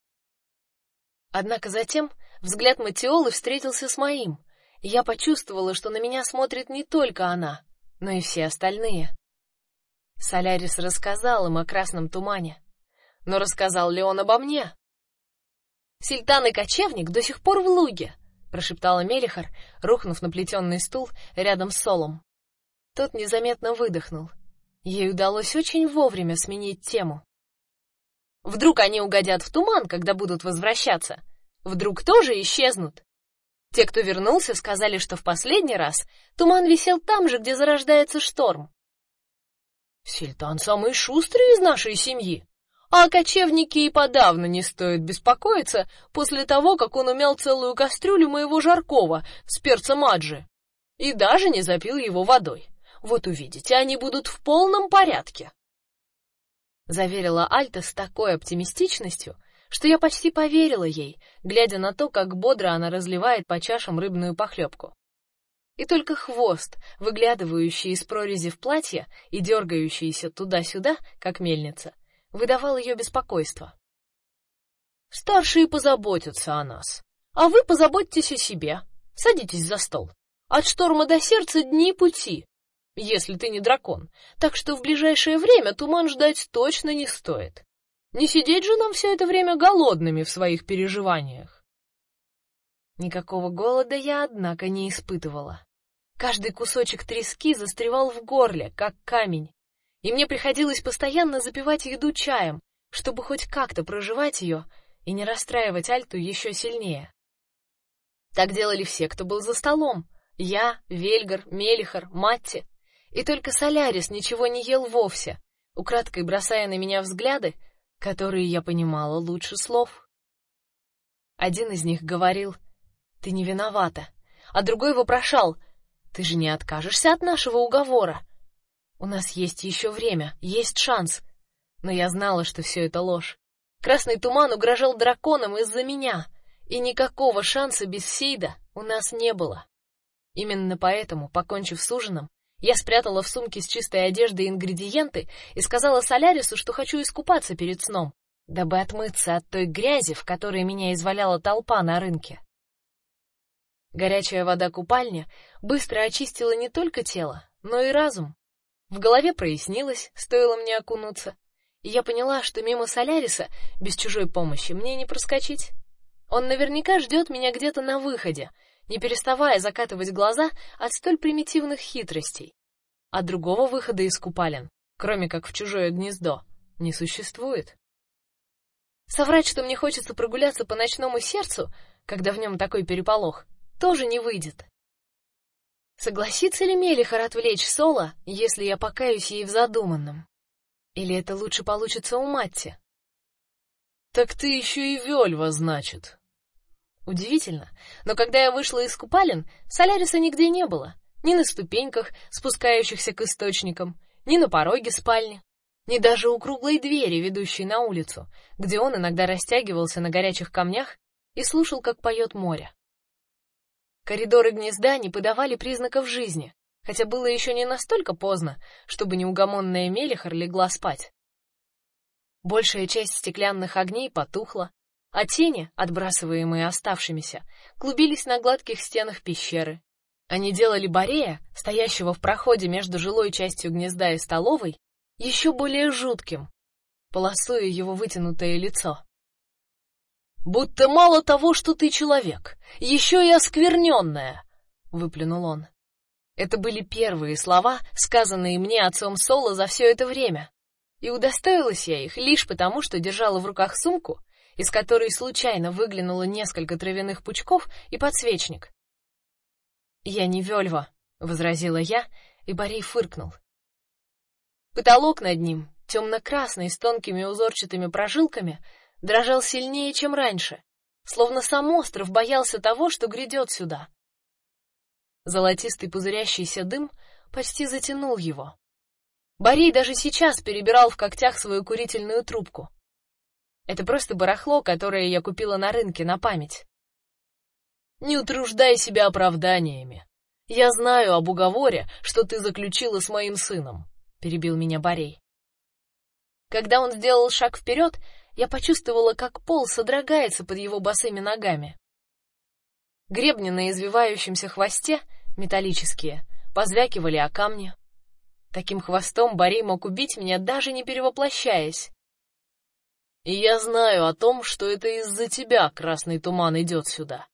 [SPEAKER 2] Однако затем взгляд Матиолы встретился с моим, я почувствовала, что на меня смотрит не только она, но и все остальные. Солярис рассказал им о красном тумане. Но рассказал ли он обо мне? Сельтан и кочевник до сих пор в луге, прошептала Мелихар, рухнув на плетеный стул рядом с Солом. Тот незаметно выдохнул. Ей удалось очень вовремя сменить тему. Вдруг они угодят в туман, когда будут возвращаться? Вдруг тоже исчезнут? Те, кто вернулся, сказали, что в последний раз туман висел там же, где зарождается шторм. Сельтан самый шустрый из нашей семьи, а о кочевнике и подавно не стоит беспокоиться после того, как он умел целую кастрюлю моего жаркого с перцем аджи и даже не запил его водой. Вот увидите, они будут в полном порядке. Заверила Альта с такой оптимистичностью, что я почти поверила ей, глядя на то, как бодро она разливает по чашам рыбную похлебку. И только хвост, выглядывающий из прорези в платье и дергающийся туда-сюда, как мельница, выдавал ее беспокойство. Старшие позаботятся о нас, а вы позаботьтесь о себе. Садитесь за стол. От шторма до сердца дни пути.
[SPEAKER 1] если ты не дракон. Так что в ближайшее время туман ждать точно не стоит. Не сидеть же нам все это время голодными в своих переживаниях.
[SPEAKER 2] Никакого голода я, однако, не испытывала. Каждый кусочек трески застревал в горле, как камень, и мне приходилось постоянно запивать еду чаем, чтобы хоть как-то проживать ее и не расстраивать Альту еще сильнее. Так делали все, кто был за столом: я, Вельгар, Мелихар, Матти, и только Солярис ничего не ел вовсе, украдкой бросая на меня взгляды, которые я понимала лучше слов. Один из них говорил: "Ты не виновата", а другой вопрошал: "Ты же не откажешься от нашего уговора? У нас есть еще время, есть шанс". Но я знала, что все это ложь. Красный туман угрожал драконам из-за меня, и никакого шанса без Сейда у нас не было. Именно поэтому, покончив с ужином, я спрятала в сумке с чистой одеждой ингредиенты и сказала Солярису, что хочу искупаться перед сном, дабы отмыться от той грязи, в которой меня изваляла толпа на рынке. Горячая вода купальни быстро очистила не только тело, но и разум. В голове прояснилось, стоило мне окунуться, и я поняла, что мимо Соляриса без чужой помощи мне не проскочить. Он наверняка ждет меня где-то на выходе, не переставая закатывать глаза от столь примитивных хитростей. А другого выхода из купалин, кроме как в чужое гнездо, не существует. Соврать, что мне хочется прогуляться по ночному сердцу, когда в нем такой переполох, тоже не выйдет. Согласится ли Мелихар отвлечь Сола, если я покаюсь ей в задуманном? Или это лучше получится у Матти?
[SPEAKER 1] Так ты еще и Вельва, значит.
[SPEAKER 2] Удивительно, но когда я вышла из купалин, Соляриса нигде не было. Ни на ступеньках, спускающихся к источникам, ни на пороге спальни, ни даже у круглой двери, ведущей на улицу, где он иногда растягивался на горячих камнях и слушал, как поет море. Коридоры гнезда не подавали признаков жизни, хотя было еще не настолько поздно, чтобы неугомонная Мелихар легла спать. Большая часть стеклянных огней потухла, а тени, отбрасываемые оставшимися, клубились на гладких стенах пещеры. Они делали Борея, стоящего в проходе между жилой частью гнезда и столовой, еще более жутким, полосуя его вытянутое лицо.
[SPEAKER 1] Будто мало того, что ты человек, еще и оскверненная, выплюнул он.
[SPEAKER 2] Это были первые слова, сказанные мне отцом Соло за все это время, и удостоилась я их лишь потому, что держала в руках сумку, из которой случайно выглянуло несколько травяных пучков и подсвечник. Я не Вельва, возразила я, и Борей фыркнул. Потолок над ним, темно-красный с тонкими узорчатыми прожилками, дрожал сильнее, чем раньше, словно сам остров боялся того, что грядет сюда. Золотистый пузырящийся дым почти затянул его. Борей даже сейчас перебирал в когтях свою курительную трубку. Это просто барахло, которое я купила на рынке на память.
[SPEAKER 1] Не утруждай себя оправданиями. Я знаю об уговоре, что ты заключила с моим сыном, перебил меня Борей.
[SPEAKER 2] Когда он сделал шаг вперед, я почувствовала, как пол содрогается под его босыми ногами. Гребни на извивающемся хвосте, металлические, позвякивали о камни. Таким хвостом Борей мог убить меня, даже не перевоплощаясь.
[SPEAKER 1] И я знаю о том, что это из-за тебя красный туман идет сюда.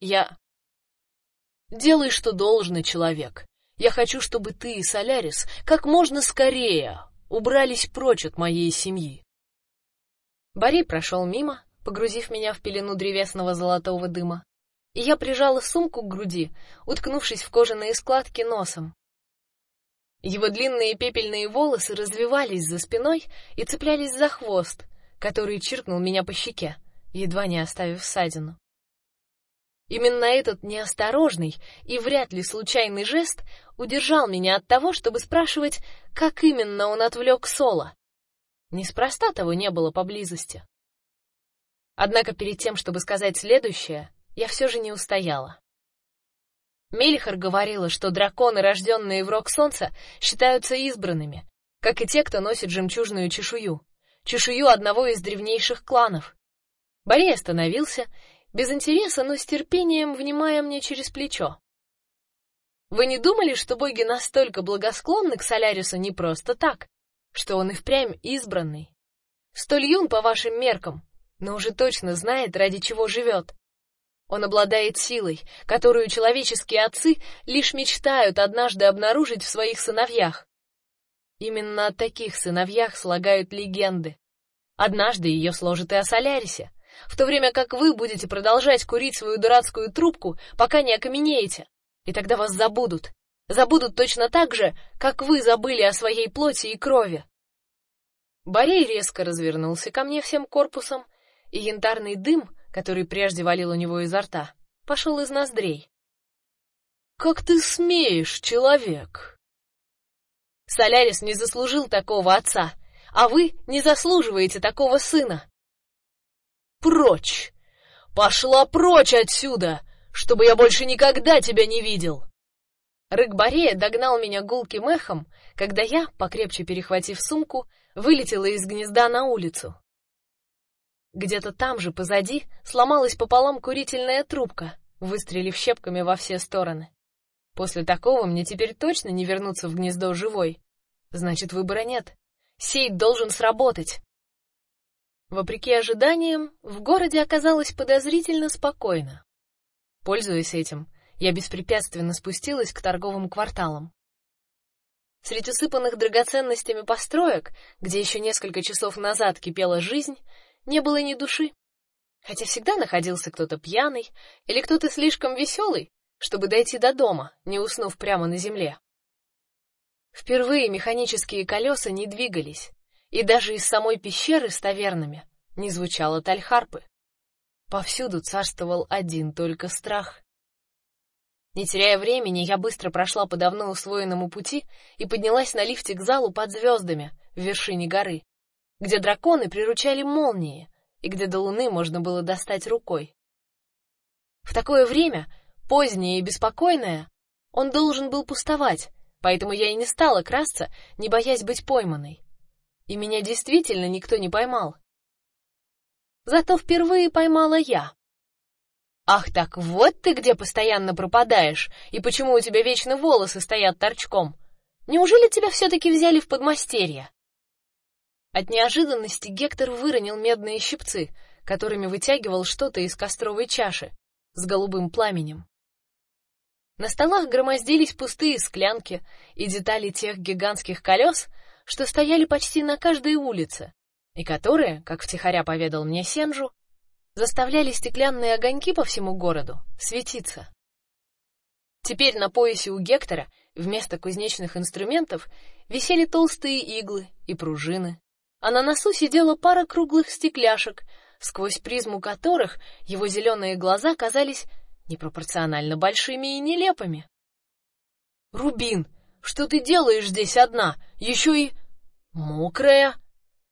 [SPEAKER 2] Я
[SPEAKER 1] делай, что должно, человек. Я хочу, чтобы ты и Солярис как можно скорее убрались прочь от моей семьи.
[SPEAKER 2] Барри прошел мимо, погрузив меня в пелену древесного золотого дыма, и я прижала сумку к груди, уткнувшись в кожаные складки носом. Его длинные пепельные волосы развивались за спиной и цеплялись за хвост, который чиркнул меня по щеке, едва не оставив ссадину. Именно этот неосторожный и вряд ли случайный жест удержал меня от того, чтобы спрашивать, как именно он отвлек Сола. Неспроста того не было поблизости. Однако перед тем, чтобы сказать следующее, я все же не устояла. Мельхар говорила, что драконы, рожденные в рог солнца, считаются избранными, как и те, кто носит жемчужную чешую, чешую одного из древнейших кланов. Борей остановился, без интереса, но с терпением внимая мне через плечо.
[SPEAKER 1] Вы не думали, что боги настолько благосклонны к Солярису не просто так, что он и впрямь избранный? Столь юн по вашим меркам, но уже точно знает, ради чего живет. Он обладает силой, которую человеческие отцы лишь мечтают однажды обнаружить в своих сыновьях. Именно о таких сыновьях слагают легенды. Однажды ее сложат и о Солярисе, в то время как вы будете продолжать курить свою дурацкую трубку, пока не окаменеете. И тогда вас забудут. Забудут точно так же, как вы забыли о своей плоти и крови. Борей резко развернулся ко мне всем корпусом, и янтарный дым, который прежде валил у него изо рта, пошел из ноздрей. Как ты смеешь, человек? Солярис не заслужил такого отца, а вы не заслуживаете такого сына. Прочь! Пошла прочь отсюда! чтобы я больше никогда тебя не видел. Рык Борея догнал меня гулким эхом, когда я, покрепче перехватив сумку, вылетела из гнезда на улицу. Где-то там же позади сломалась пополам курительная трубка, выстрелив щепками во все стороны. После такого мне теперь точно не вернуться в гнездо живой. Значит, выбора нет. Сейд должен сработать. Вопреки ожиданиям, в городе оказалось подозрительно спокойно. Пользуясь этим, я беспрепятственно спустилась к торговым кварталам. Среди усыпанных драгоценностями построек, где еще несколько часов назад кипела жизнь, не было ни души. Хотя всегда находился кто-то пьяный или кто-то слишком веселый, чтобы дойти до дома, не уснув прямо на земле. Впервые механические колеса не двигались, и даже из самой пещеры с тавернами не звучало тальхарпы. Повсюду царствовал один только страх. Не теряя времени, я быстро прошла по давно усвоенному пути и поднялась на лифте к залу под звездами в вершине горы, где драконы приручали молнии и где до луны можно было достать рукой. В такое время, позднее и беспокойное, он должен был пустовать, поэтому я и не стала красться, не боясь быть пойманной. И меня действительно никто не поймал. Зато впервые поймала я. Ах, так вот ты где постоянно пропадаешь, и почему у тебя вечно волосы стоят торчком? Неужели тебя все-таки взяли в подмастерье? От неожиданности Гектор выронил медные щипцы, которыми вытягивал что-то из костровой чаши с голубым пламенем. На столах громоздились пустые склянки и детали тех гигантских колес, что стояли почти на каждой улице, и которые, как втихаря поведал мне Сенжу, заставляли стеклянные огоньки по всему городу светиться. Теперь на поясе у Гектора вместо кузнечных инструментов висели толстые иглы и пружины, а на носу сидела пара круглых стекляшек, сквозь призму которых его зеленые глаза казались непропорционально большими и нелепыми. Рубин, что ты делаешь здесь одна, еще и мокрая?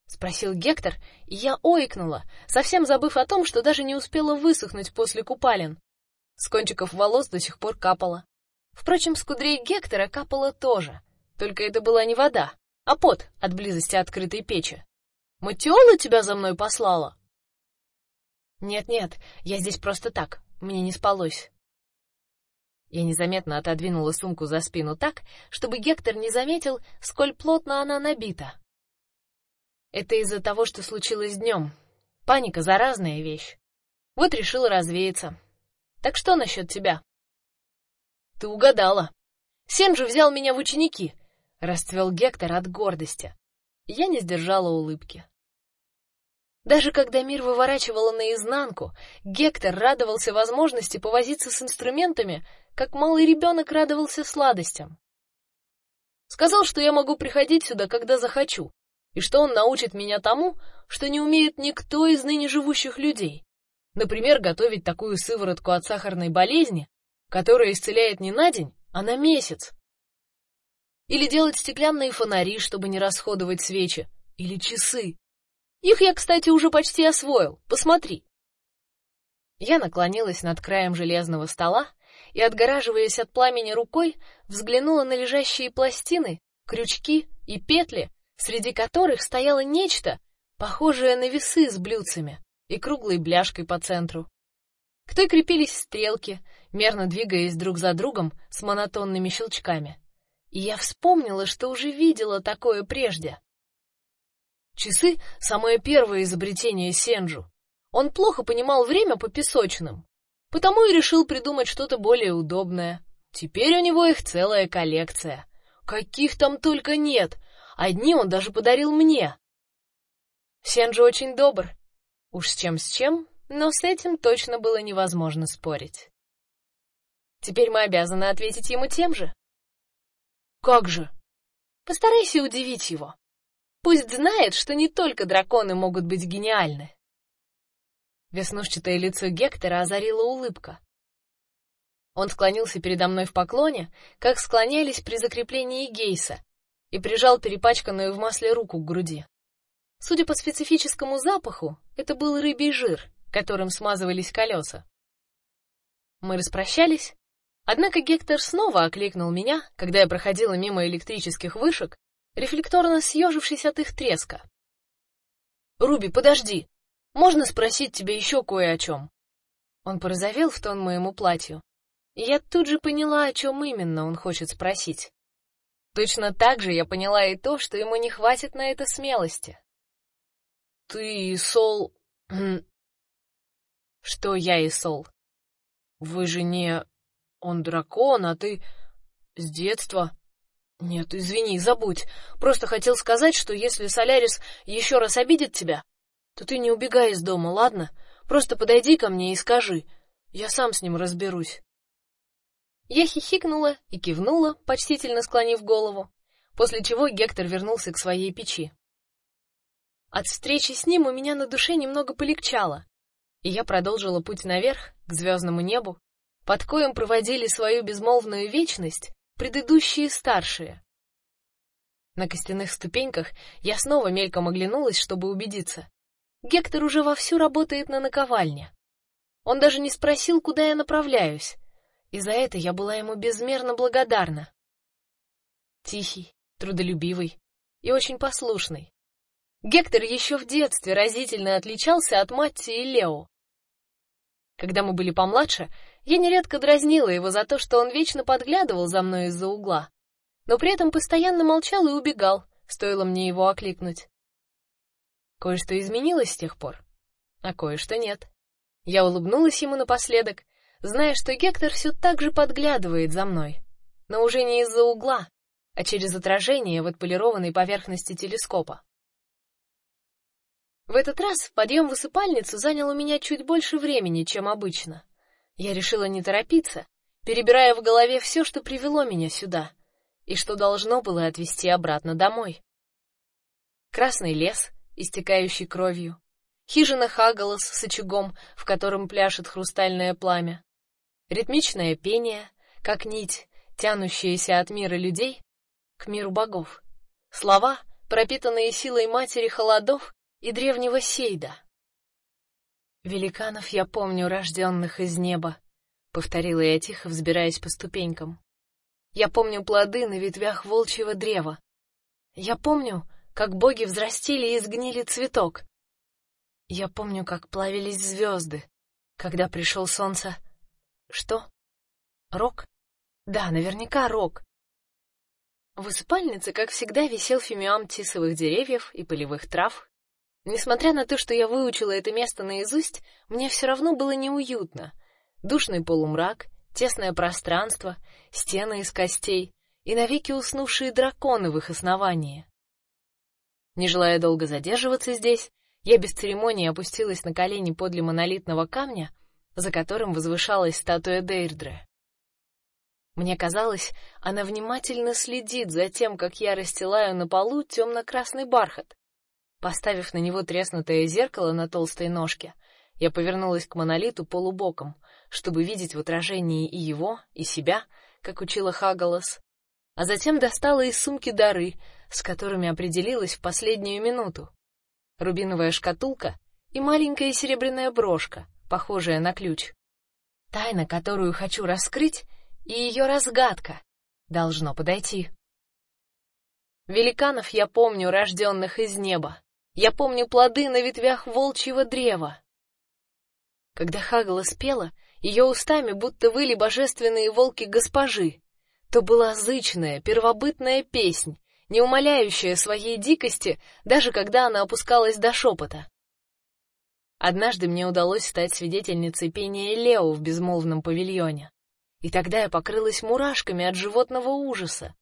[SPEAKER 1] спросил Гектор, и я ойкнула, совсем забыв о том, что даже не успела высохнуть после купалин. С кончиков волос до сих пор капало. Впрочем, с кудрей Гектора капало тоже, только это была не вода, а пот от близости открытой печи. Матёла тебя за мной послала? Нет-нет, я здесь просто так, мне не спалось. Я незаметно отодвинула сумку за спину так, чтобы Гектор не заметил, сколь плотно она набита. Это из-за того, что случилось днем. Паника заразная вещь. Вот решил развеяться. Так что насчет тебя? Ты угадала. Сенджи взял меня в ученики. Расцвел Гектор от гордости. Я не сдержала улыбки. Даже когда мир выворачивало наизнанку, Гектор радовался возможности повозиться с инструментами, как малый ребенок радовался сладостям. Сказал, что я могу приходить сюда, когда захочу, и что он научит меня тому, что не умеет никто из ныне живущих людей. Например, готовить такую сыворотку от сахарной болезни, которая исцеляет не на день, а на месяц. Или делать стеклянные фонари, чтобы не расходовать свечи, или часы. Их я, кстати, уже почти освоил. Посмотри. Я наклонилась над краем железного стола и, отгораживаясь от пламени рукой, взглянула на лежащие пластины, крючки и петли, среди которых стояло нечто, похожее на весы с блюдцами и круглой бляшкой по центру.
[SPEAKER 2] К той крепились стрелки, мерно двигаясь друг за другом с монотонными щелчками. И я вспомнила, что уже видела такое прежде. Часы — самое первое изобретение Сенджу. Он плохо понимал время по песочным, потому и решил придумать что-то более удобное. Теперь у него их целая коллекция. Каких там только нет. Одни он даже подарил мне. Сенджу очень добр. Уж с чем с чем, но с этим точно было невозможно спорить. Теперь мы обязаны ответить ему тем же. Как же? Постарайся удивить его. Пусть знает, что не только драконы могут быть гениальны. Веснушчатое лицо Гектора озарила улыбка. Он склонился передо мной в поклоне, как склонялись при закреплении гейса, и прижал перепачканную в масле руку к груди. Судя по специфическому запаху, это был рыбий жир, которым смазывались колеса. Мы распрощались, однако Гектор снова окликнул меня, когда я проходила мимо электрических вышек, рефлекторно съежившись от их треска. Руби, подожди. Можно спросить тебя еще кое о чем?» Он порозовел в тон моему платью, и я тут же поняла, о чем именно он хочет спросить. Точно так же я поняла и то, что ему не хватит на это смелости. Ты и Сол, что я и Сол? Вы же не он дракон, а ты с детства нет, извини, забудь. Просто хотел сказать, что если Солярис еще раз обидит тебя, то ты не убегай из дома, ладно? Просто подойди ко мне и скажи. Я сам с ним разберусь. Я хихикнула и кивнула, почтительно склонив голову, после чего Гектор вернулся к своей печи. От встречи с ним у меня на душе немного полегчало, и я продолжила путь наверх к звездному небу, под коем проводили свою безмолвную вечность предыдущие старшие. На костяных ступеньках я снова мельком оглянулась, чтобы убедиться. Гектор уже вовсю работает на наковальне. Он даже не спросил, куда я направляюсь, и за это я была ему безмерно благодарна. Тихий, трудолюбивый и очень послушный. Гектор еще в детстве разительно отличался от Матти и Лео. Когда мы были помладше, я нередко дразнила его за то, что он вечно подглядывал за мной из-за угла, но при этом постоянно молчал и убегал, стоило мне его окликнуть. Кое-что изменилось с тех пор, а кое-что нет. Я улыбнулась ему напоследок, зная, что Гектор все так же подглядывает за мной, но уже не из-за угла, а через отражение в отполированной поверхности телескопа. В этот раз подъем в высыпальницу занял у меня чуть больше времени, чем обычно. Я решила не торопиться, перебирая в голове все, что привело меня сюда и что должно было отвезти обратно домой. Красный лес, истекающий кровью, хижина Хагалас с очагом, в котором пляшет хрустальное пламя, ритмичное пение, как нить, тянущаяся от мира людей к миру богов, слова, пропитанные силой матери холодов и древнего Сейда. Великанов я помню, рожденных из неба, повторила я тихо, взбираясь по ступенькам. Я помню плоды на ветвях волчьего древа. Я помню, как боги взрастили и сгнили цветок. Я помню, как плавились звезды, когда пришел солнце. Что? Рок? Да, наверняка рок. В усыпальнице, как всегда, висел фимиам тисовых деревьев и полевых трав, Несмотря на то, что я выучила это место наизусть, мне все равно было неуютно. Душный полумрак, тесное пространство, стены из костей и навеки уснувшие драконы в их основании. Не желая долго задерживаться здесь, я без церемонии опустилась на колени подле монолитного камня, за которым возвышалась статуя Дейрдры. Мне казалось, она внимательно следит за тем, как я расстилаю на полу темно-красный бархат, Поставив на него треснутое зеркало на толстой ножке, я повернулась к монолиту полубоком, чтобы видеть в отражении и его, и себя, как учила Хагалас, а затем достала из сумки дары, с которыми определилась в последнюю минуту. Рубиновая шкатулка и маленькая серебряная брошка, похожая на ключ. Тайна, которую хочу раскрыть, и ее разгадка должно подойти. Великанов я помню, рожденных из неба. Я помню плоды на ветвях волчьего древа. Когда Хагала спела, ее устами будто выли божественные волки госпожи. То была зычная, первобытная песнь, не умаляющая своей дикости, даже когда она опускалась до шепота. Однажды мне удалось стать свидетельницей пения Лео в безмолвном павильоне. И тогда я покрылась мурашками от животного ужаса.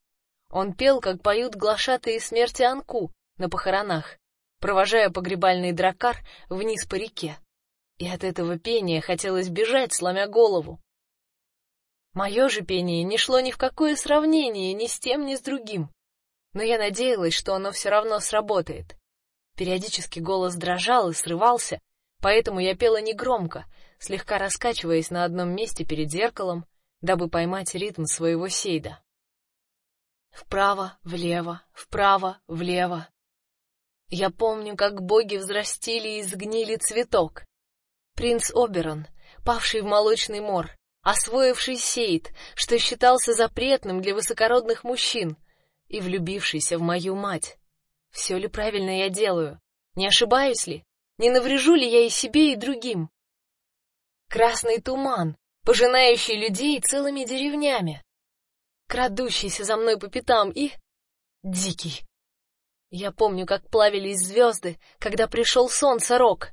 [SPEAKER 2] Он пел, как поют глашатые смерти Анку на похоронах, провожая погребальный дракар вниз по реке. И от этого пения хотелось бежать, сломя голову. Мое же пение не шло ни в какое сравнение ни с тем, ни с другим. Но я надеялась, что оно все равно сработает. Периодически голос дрожал и срывался, поэтому я пела негромко, слегка раскачиваясь на одном месте перед зеркалом, дабы поймать ритм своего сейда. Вправо, влево, вправо, влево. Я помню, как боги взрастили и сгнили цветок. Принц Оберон, павший в молочный мор, освоивший сейд, что считался запретным для высокородных мужчин, и влюбившийся в мою мать. Все ли правильно я делаю? Не ошибаюсь ли? Не наврежу ли я и себе, и другим? Красный туман, пожинающий людей целыми деревнями, крадущийся за мной по пятам и дикий. Я помню, как плавились звезды, когда пришел солнце рок.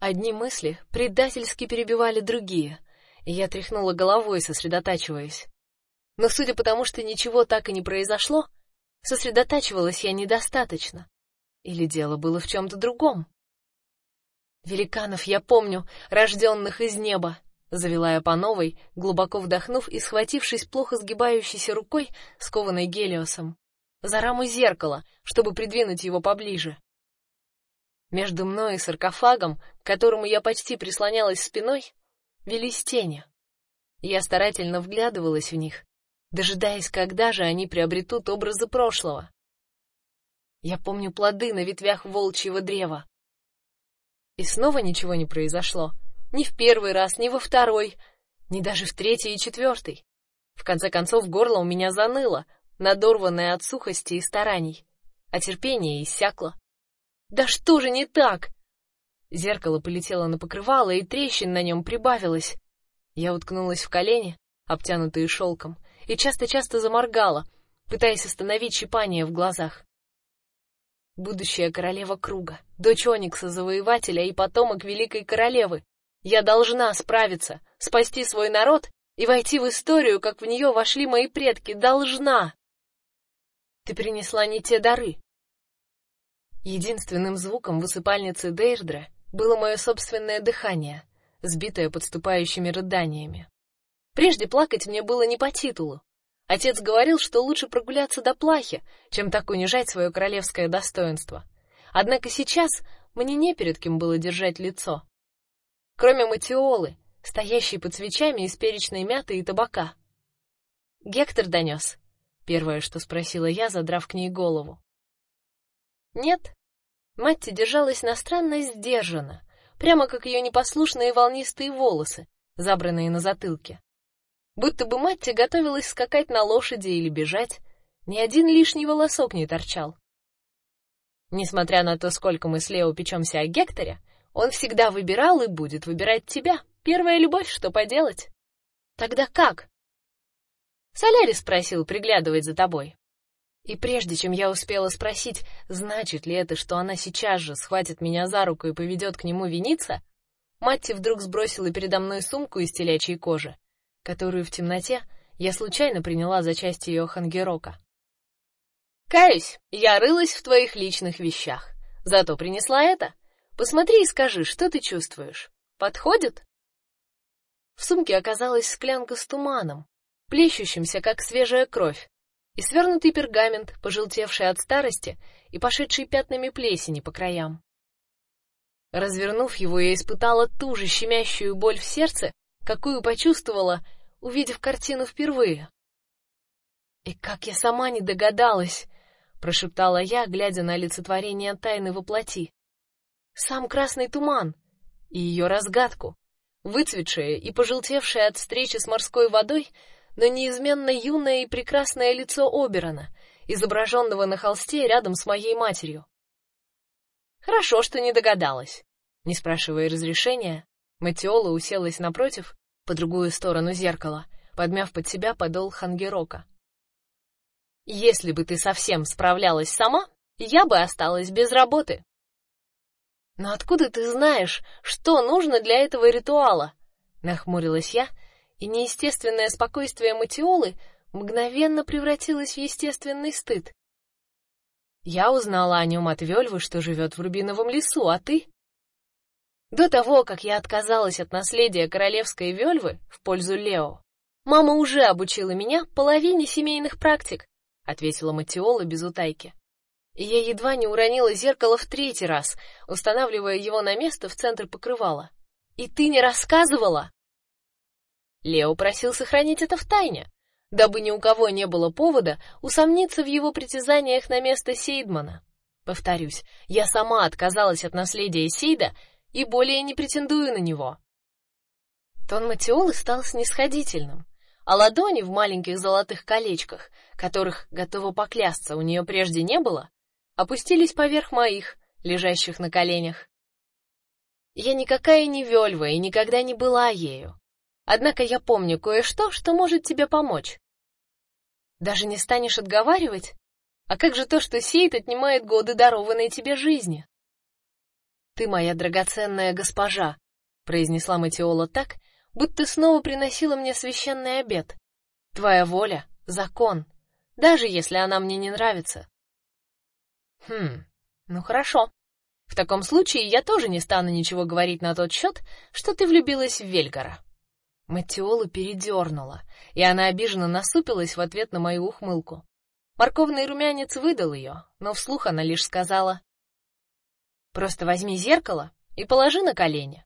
[SPEAKER 2] Одни мысли предательски перебивали другие, и я тряхнула головой, сосредотачиваясь. Но судя по тому, что ничего так и не произошло, сосредотачивалась я недостаточно. Или дело было в чем то другом? Великанов я помню, рожденных из неба, завела я по новой, глубоко вдохнув и схватившись плохо сгибающейся рукой, скованной гелиосом, за раму зеркала, чтобы придвинуть его поближе. Между мной и саркофагом, к которому я почти прислонялась спиной, велись тени. Я старательно вглядывалась в них, дожидаясь, когда же они приобретут образы прошлого. Я помню плоды на ветвях волчьего древа. И снова ничего не произошло. Ни в первый раз, ни во второй, ни даже в третий и четвертый. В конце концов горло у меня заныло, надорванное от сухости и стараний, а терпение иссякло. Да что же не так? Зеркало полетело на покрывало, и трещин на нем прибавилось. Я уткнулась в колени, обтянутые шелком, и часто-часто заморгала, пытаясь остановить щипание в глазах. Будущая королева круга, дочь Оникса завоевателя и потомок великой королевы. Я должна справиться, спасти свой народ и войти в историю, как в нее вошли мои предки, должна. Ты принесла не те дары. Единственным звуком в усыпальнице Дейрдра было мое собственное дыхание, сбитое подступающими рыданиями. Прежде плакать мне было не по титулу. Отец говорил, что лучше прогуляться до плахи, чем так унижать свое королевское достоинство. Однако сейчас мне не перед кем было держать лицо. Кроме Матиолы, стоящей под свечами из перечной мяты и табака. Гектор донес. Первое, что спросила я, задрав к ней голову. Нет. Матти держалась на странно сдержанно, прямо как ее непослушные волнистые волосы, забранные на затылке будто бы Матти готовилась скакать на лошади или бежать, ни один лишний волосок не торчал. Несмотря на то, сколько мы с Лео печемся о Гекторе, он всегда выбирал и будет выбирать тебя. Первая любовь, что поделать? Тогда как? Солярис просил приглядывать за тобой. И прежде чем я успела спросить, значит ли это, что она сейчас же схватит меня за руку и поведет к нему виниться, Матти вдруг сбросила передо мной сумку из телячьей кожи которую в темноте я случайно приняла за часть ее хангерока. Каюсь, я рылась в твоих личных вещах, зато принесла это. Посмотри и скажи, что ты чувствуешь. Подходит? В сумке оказалась склянка с туманом, плещущимся как свежая кровь, и свернутый пергамент, пожелтевший от старости и пошедший пятнами плесени по краям. Развернув его, я испытала ту же щемящую боль в сердце, какую почувствовала, увидев картину впервые. И как я сама не догадалась, прошептала я, глядя на олицетворение тайны во плоти. Сам красный туман и ее разгадку, выцветшее и пожелтевшее от встречи с морской водой, но неизменно юное и прекрасное лицо Оберона, изображенного на холсте рядом с моей матерью. Хорошо, что не догадалась. Не спрашивая разрешения, Матиола уселась напротив, по другую сторону зеркала, подмяв под себя подол хангерока. Если бы ты совсем справлялась сама, я бы осталась без работы. Но откуда ты знаешь, что нужно для этого ритуала? Нахмурилась я, и неестественное спокойствие Матиолы мгновенно превратилось в естественный стыд. Я узнала о нем от Вельвы, что живет в Рубиновом лесу, а ты? До того, как я отказалась от наследия королевской Вельвы в пользу Лео, мама уже обучила меня половине семейных практик, ответила Матиола без утайки. Я едва не уронила зеркало в третий раз, устанавливая его на место в центр покрывала. И ты не рассказывала? Лео просил сохранить это в тайне, дабы ни у кого не было повода усомниться в его притязаниях на место Сейдмана. Повторюсь, я сама отказалась от наследия Сейда и более не претендую на него. Тон Матиолы стал снисходительным, а ладони в маленьких золотых колечках, которых, готова поклясться, у нее прежде не было, опустились поверх моих, лежащих на коленях. Я никакая не Вельва и никогда не была ею. Однако я помню кое-что, что может тебе помочь. Даже не станешь отговаривать? А как же то, что Сейд отнимает годы дарованной тебе жизни? Ты моя драгоценная госпожа, произнесла Матиола так, будто снова приносила мне священный обет. Твоя воля закон, даже если она мне не нравится. Хм. Ну хорошо. В таком случае я тоже не стану ничего говорить на тот счет, что ты влюбилась в Вельгара. Матиола передернула, и она обиженно насупилась в ответ на мою ухмылку. Морковный румянец выдал ее, но вслух она лишь сказала: "Просто возьми зеркало и положи на колени".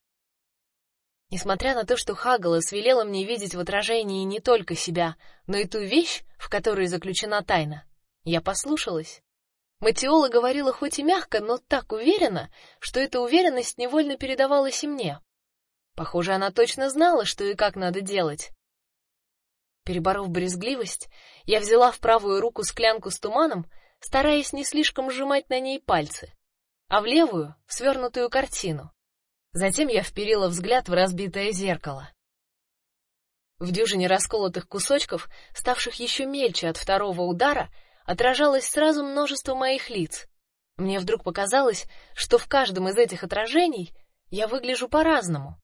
[SPEAKER 2] Несмотря на то, что Хагалас велела мне видеть в отражении не только себя, но и ту вещь, в которой заключена тайна, я послушалась. Матиола говорила хоть и мягко, но так уверенно, что эта уверенность невольно передавалась и мне. Похоже, она точно знала, что и как надо делать. Переборов брезгливость, я взяла в правую руку склянку с туманом, стараясь не слишком сжимать на ней пальцы, а в левую свернутую картину. Затем я вперила взгляд в разбитое зеркало. В дюжине расколотых кусочков, ставших еще мельче от второго удара, отражалось сразу множество моих лиц. Мне вдруг показалось, что в каждом из этих отражений я выгляжу по-разному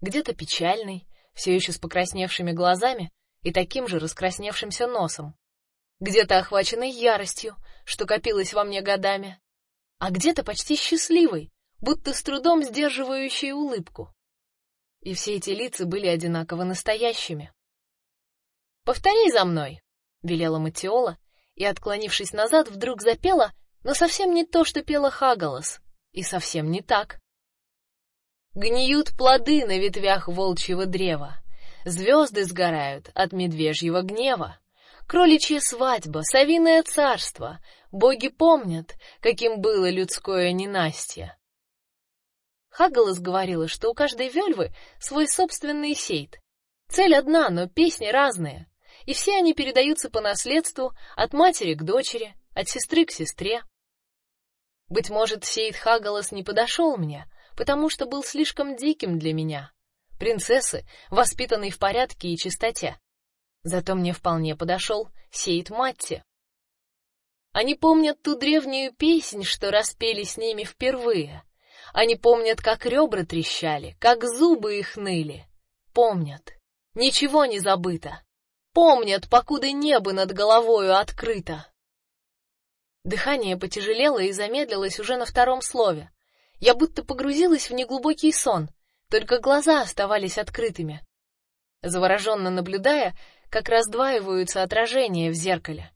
[SPEAKER 2] где-то печальный, все еще с покрасневшими глазами и таким же раскрасневшимся носом, где-то охваченный яростью, что копилось во мне годами, а где-то почти счастливый, будто с трудом сдерживающий улыбку. И все эти лица были одинаково настоящими. Повтори за мной, велела Матиола, и отклонившись назад, вдруг запела, но совсем не то, что пела Хагалас, и совсем не так. Гниют плоды на ветвях волчьего древа. Звезды сгорают от медвежьего гнева. Кроличья свадьба, совиное царство. Боги помнят, каким было людское ненастье. Хагалас говорила, что у каждой вельвы свой собственный сейт. Цель одна, но песни разные, и все они передаются по наследству от матери к дочери, от сестры к сестре. Быть может, сейт Хагалас не подошел мне, потому что был слишком диким для меня. Принцессы, воспитанные в порядке и чистоте. Зато мне вполне подошел Сейд Матти. Они помнят ту древнюю песнь, что распели с ними впервые. Они помнят, как ребра трещали, как зубы их ныли. Помнят. Ничего не забыто. Помнят, покуда небо над головою открыто. Дыхание потяжелело и замедлилось уже на втором слове. Я будто погрузилась в неглубокий сон, только глаза оставались открытыми. Завороженно наблюдая, как раздваиваются отражения в зеркале.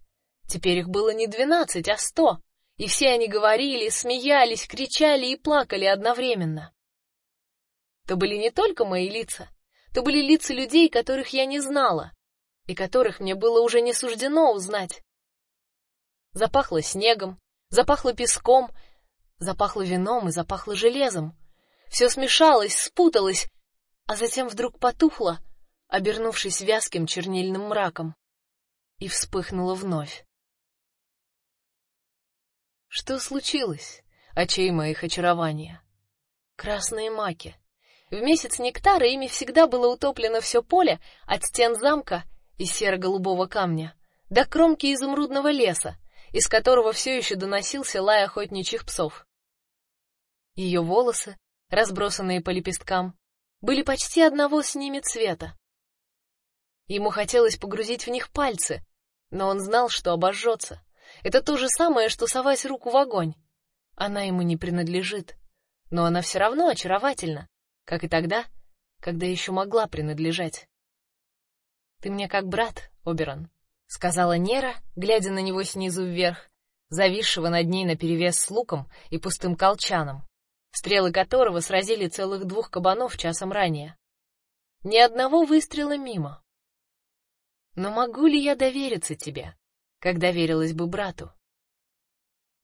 [SPEAKER 2] Теперь их было не двенадцать, а сто, и все они говорили, смеялись, кричали и плакали одновременно. То были не только мои лица, то были лица людей, которых я не знала, и которых мне было уже не суждено узнать. Запахло снегом, запахло песком, Запахло вином и запахло железом. Все смешалось, спуталось, а затем вдруг потухло, обернувшись вязким чернильным мраком, и вспыхнуло вновь. Что случилось? Очей моих очарования. Красные маки.
[SPEAKER 1] В месяц нектара ими всегда было утоплено все поле от стен замка из серо-голубого камня до кромки изумрудного леса, из которого все еще доносился лай охотничьих псов. Ее волосы, разбросанные по лепесткам, были почти одного с ними цвета. Ему хотелось погрузить в них пальцы, но он знал, что обожжется. Это то же самое, что совать руку в огонь. Она ему не принадлежит, но она все равно очаровательна, как и тогда, когда еще могла принадлежать. Ты мне как брат, Оберон, сказала Нера, глядя на него снизу вверх, зависшего над ней наперевес с луком и пустым колчаном, стрелы которого сразили целых двух кабанов часом ранее. Ни одного выстрела мимо. Но могу ли я довериться тебе, как доверилась бы брату?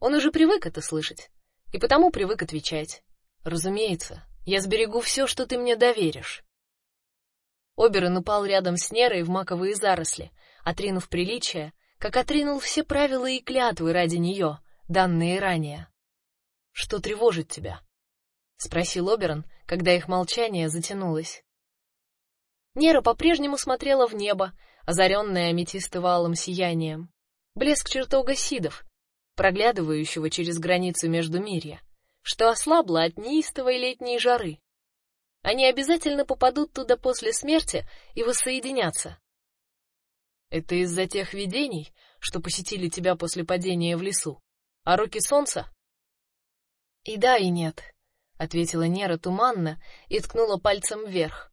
[SPEAKER 1] Он уже привык это слышать, и потому привык отвечать. Разумеется, я сберегу все, что ты мне доверишь. Оберон упал рядом с Нерой в маковые заросли, отринув приличие, как отринул все правила и клятвы ради нее, данные ранее. Что тревожит тебя? Спросил Оберон, когда их молчание затянулось. Нера по-прежнему смотрела в небо, озаренное аметистовалым сиянием. Блеск чертога сидов, проглядывающего через границу между мирья, что ослабло от неистовой летней жары. Они обязательно попадут туда после смерти и воссоединятся. Это из-за тех видений, что посетили тебя после падения в лесу, а руки солнца? И да, и нет, ответила Нера туманно и ткнула пальцем вверх.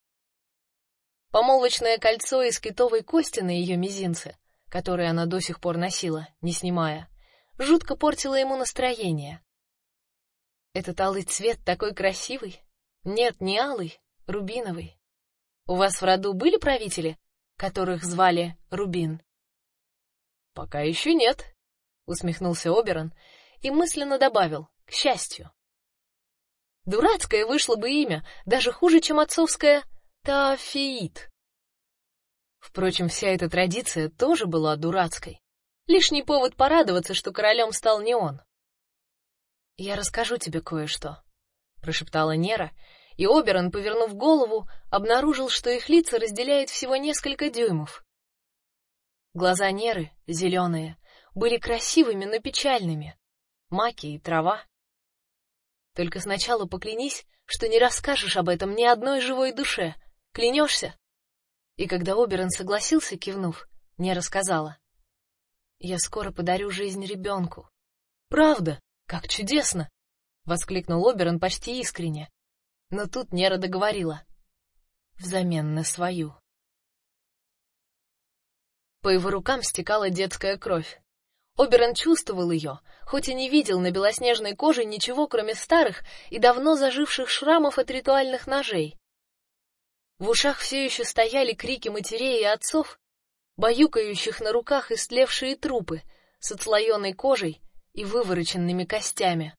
[SPEAKER 1] Помолвочное кольцо из китовой кости на ее мизинце, которое она до сих пор носила, не снимая, жутко портило ему настроение. Этот алый цвет такой красивый. Нет, не алый, рубиновый. У вас в роду были правители, которых звали Рубин? Пока еще нет, усмехнулся Оберон и мысленно добавил: к счастью. Дурацкое вышло бы имя, даже хуже, чем отцовское Тафиит. Впрочем, вся эта традиция тоже была дурацкой. Лишний повод порадоваться, что королем стал не он. Я расскажу тебе кое-что, прошептала Нера, и Оберон, повернув голову, обнаружил, что их лица разделяет всего несколько дюймов. Глаза Неры, зеленые, были красивыми, но печальными. Маки и трава. Только сначала поклянись, что не расскажешь об этом ни одной живой душе, Клянешься? И когда Оберон согласился, кивнув, не рассказала. Я скоро подарю жизнь ребенку. Правда? Как чудесно! воскликнул Оберон почти искренне. Но тут Нера договорила. Взамен на свою. По его рукам стекала детская кровь. Оберон чувствовал ее, хоть и не видел на белоснежной коже ничего, кроме старых и давно заживших шрамов от ритуальных ножей. В ушах все еще стояли крики матерей и отцов, баюкающих на руках истлевшие трупы с отслоенной кожей и вывороченными костями,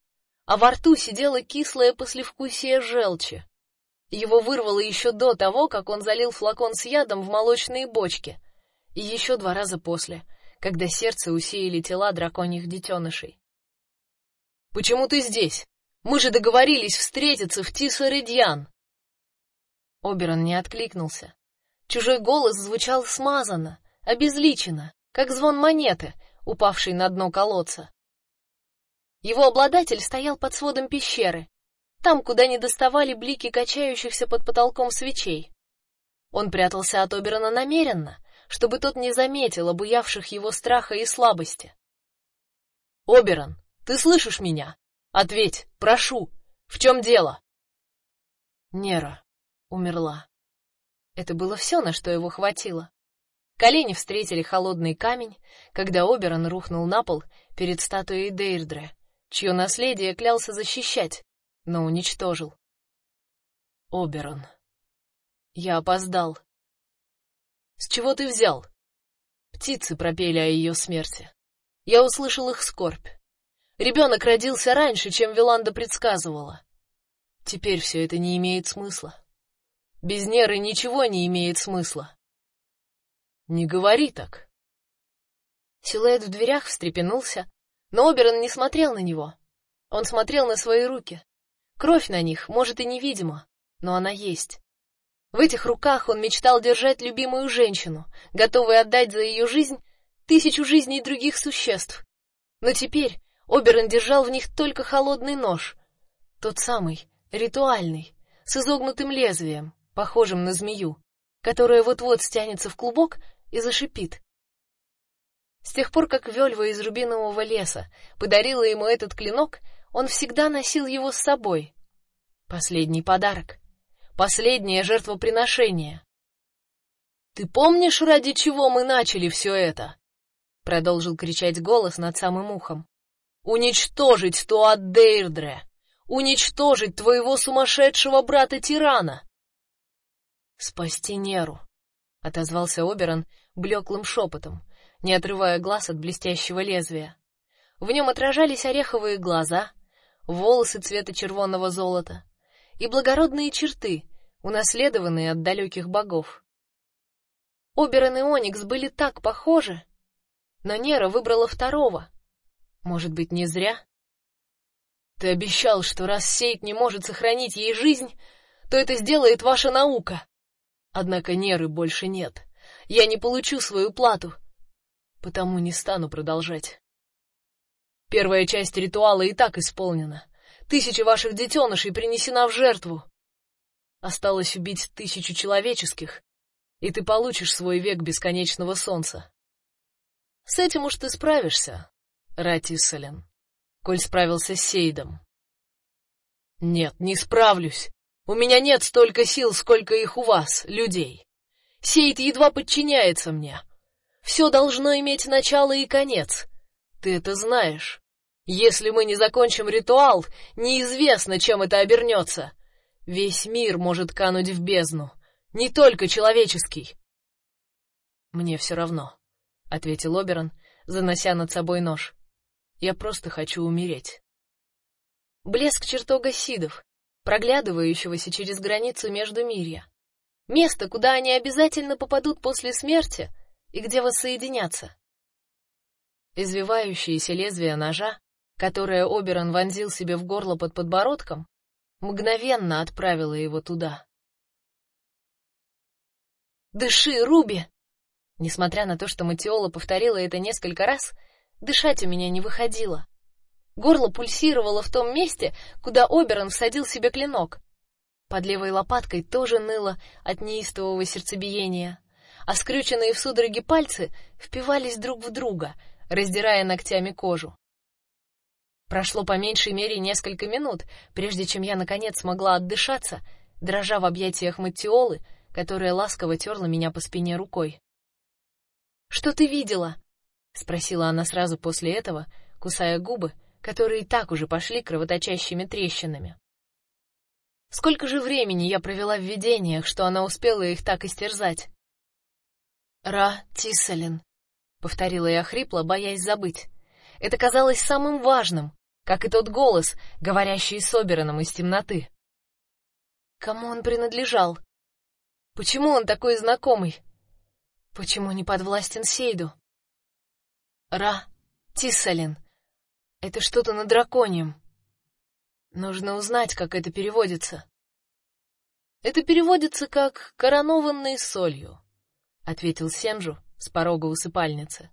[SPEAKER 1] а во рту сидело кислое послевкусие желчи. Его вырвало еще до того, как он залил флакон с ядом в молочные бочки, и еще два раза после, когда сердце усеяли тела драконьих детенышей. Почему ты здесь? Мы же договорились встретиться в Тисаредьян. Оберон не откликнулся. Чужой голос звучал смазанно, обезличенно, как звон монеты, упавшей на дно колодца. Его обладатель стоял под сводом пещеры, там, куда не доставали блики качающихся под потолком свечей. Он прятался от Оберона намеренно, чтобы тот не заметил обуявших его страха и слабости. Оберон, ты слышишь меня? Ответь, прошу. В чем дело? Нера, умерла. Это было все, на что его хватило. Колени встретили холодный камень, когда Оберон рухнул на пол перед статуей Дейрдре, чье наследие клялся защищать, но уничтожил. Оберон. Я опоздал. С чего ты взял? Птицы пропели о ее смерти. Я услышал их скорбь. Ребенок родился раньше, чем Виланда предсказывала. Теперь все это не имеет смысла. Без Неры ничего не имеет смысла. Не говори так. Силуэт в дверях встрепенулся, но Оберон не смотрел на него. Он смотрел на свои руки. Кровь на них, может, и невидима,
[SPEAKER 2] но она есть. В этих руках он мечтал держать любимую женщину, готовый отдать за ее жизнь тысячу жизней других существ. Но теперь Оберон держал в них только холодный нож, тот самый, ритуальный, с изогнутым лезвием, похожим на змею, которая вот-вот стянется в клубок и зашипит. С тех пор, как Вельва из рубинового леса подарила ему этот клинок, он всегда носил его с собой. Последний подарок, последнее жертвоприношение. Ты помнишь, ради чего мы начали все это? продолжил кричать голос над самым ухом. Уничтожить Туат Дейрдре, уничтожить твоего сумасшедшего брата-тирана. Спасти Неру, отозвался Оберон блеклым шепотом, не отрывая глаз от блестящего лезвия. В нем отражались ореховые глаза, волосы цвета червонного золота и благородные черты, унаследованные от далеких богов. Оберон и Оникс были так похожи, но Нера выбрала второго. Может быть, не зря? Ты обещал, что раз Сейт не может сохранить ей жизнь, то это сделает ваша наука. Однако Неры больше нет. Я не получу свою плату, потому не стану продолжать. Первая часть ритуала и так исполнена. Тысяча ваших детенышей принесена в жертву. Осталось убить тысячу человеческих, и ты получишь свой век бесконечного солнца. С этим уж ты справишься, Ратисален, коль справился с Сейдом. Нет, не справлюсь. У меня нет столько сил, сколько их у вас, людей. Сейд едва подчиняется мне. Все должно иметь начало и конец. Ты это знаешь. Если мы не закончим ритуал, неизвестно, чем это обернется. Весь мир может кануть в бездну, не только человеческий. Мне все равно ответил Оберон, занося над собой нож. Я просто хочу умереть. Блеск чертога Сидов, проглядывающегося через границу между мирья. Место, куда они обязательно попадут после смерти и где воссоединятся. Извивающееся лезвие ножа, которое Оберон вонзил себе в горло под подбородком, мгновенно отправило его туда. Дыши, Руби, Несмотря на то, что Матиола повторила это несколько раз, дышать у меня не выходило. Горло пульсировало в том месте, куда Оберон всадил себе клинок. Под левой лопаткой тоже ныло от неистового сердцебиения, а скрюченные в судороге пальцы впивались друг в друга, раздирая ногтями кожу. Прошло по меньшей мере несколько минут, прежде чем я наконец смогла отдышаться, дрожа в объятиях Матиолы, которая ласково терла меня по спине рукой. Что ты видела? спросила она сразу после этого, кусая губы, которые и так уже пошли кровоточащими трещинами. Сколько же времени я провела в видениях, что она успела их так истерзать? Ра Тисалин, повторила я хрипло, боясь забыть. Это казалось самым важным, как и тот голос, говорящий с Обероном из темноты. Кому он принадлежал? Почему он такой знакомый? Почему не подвластен Сейду? Ра, Тиссалин. Это что-то на драконьем. Нужно узнать, как это переводится. Это переводится как коронованный солью, ответил Семжу с порога усыпальницы.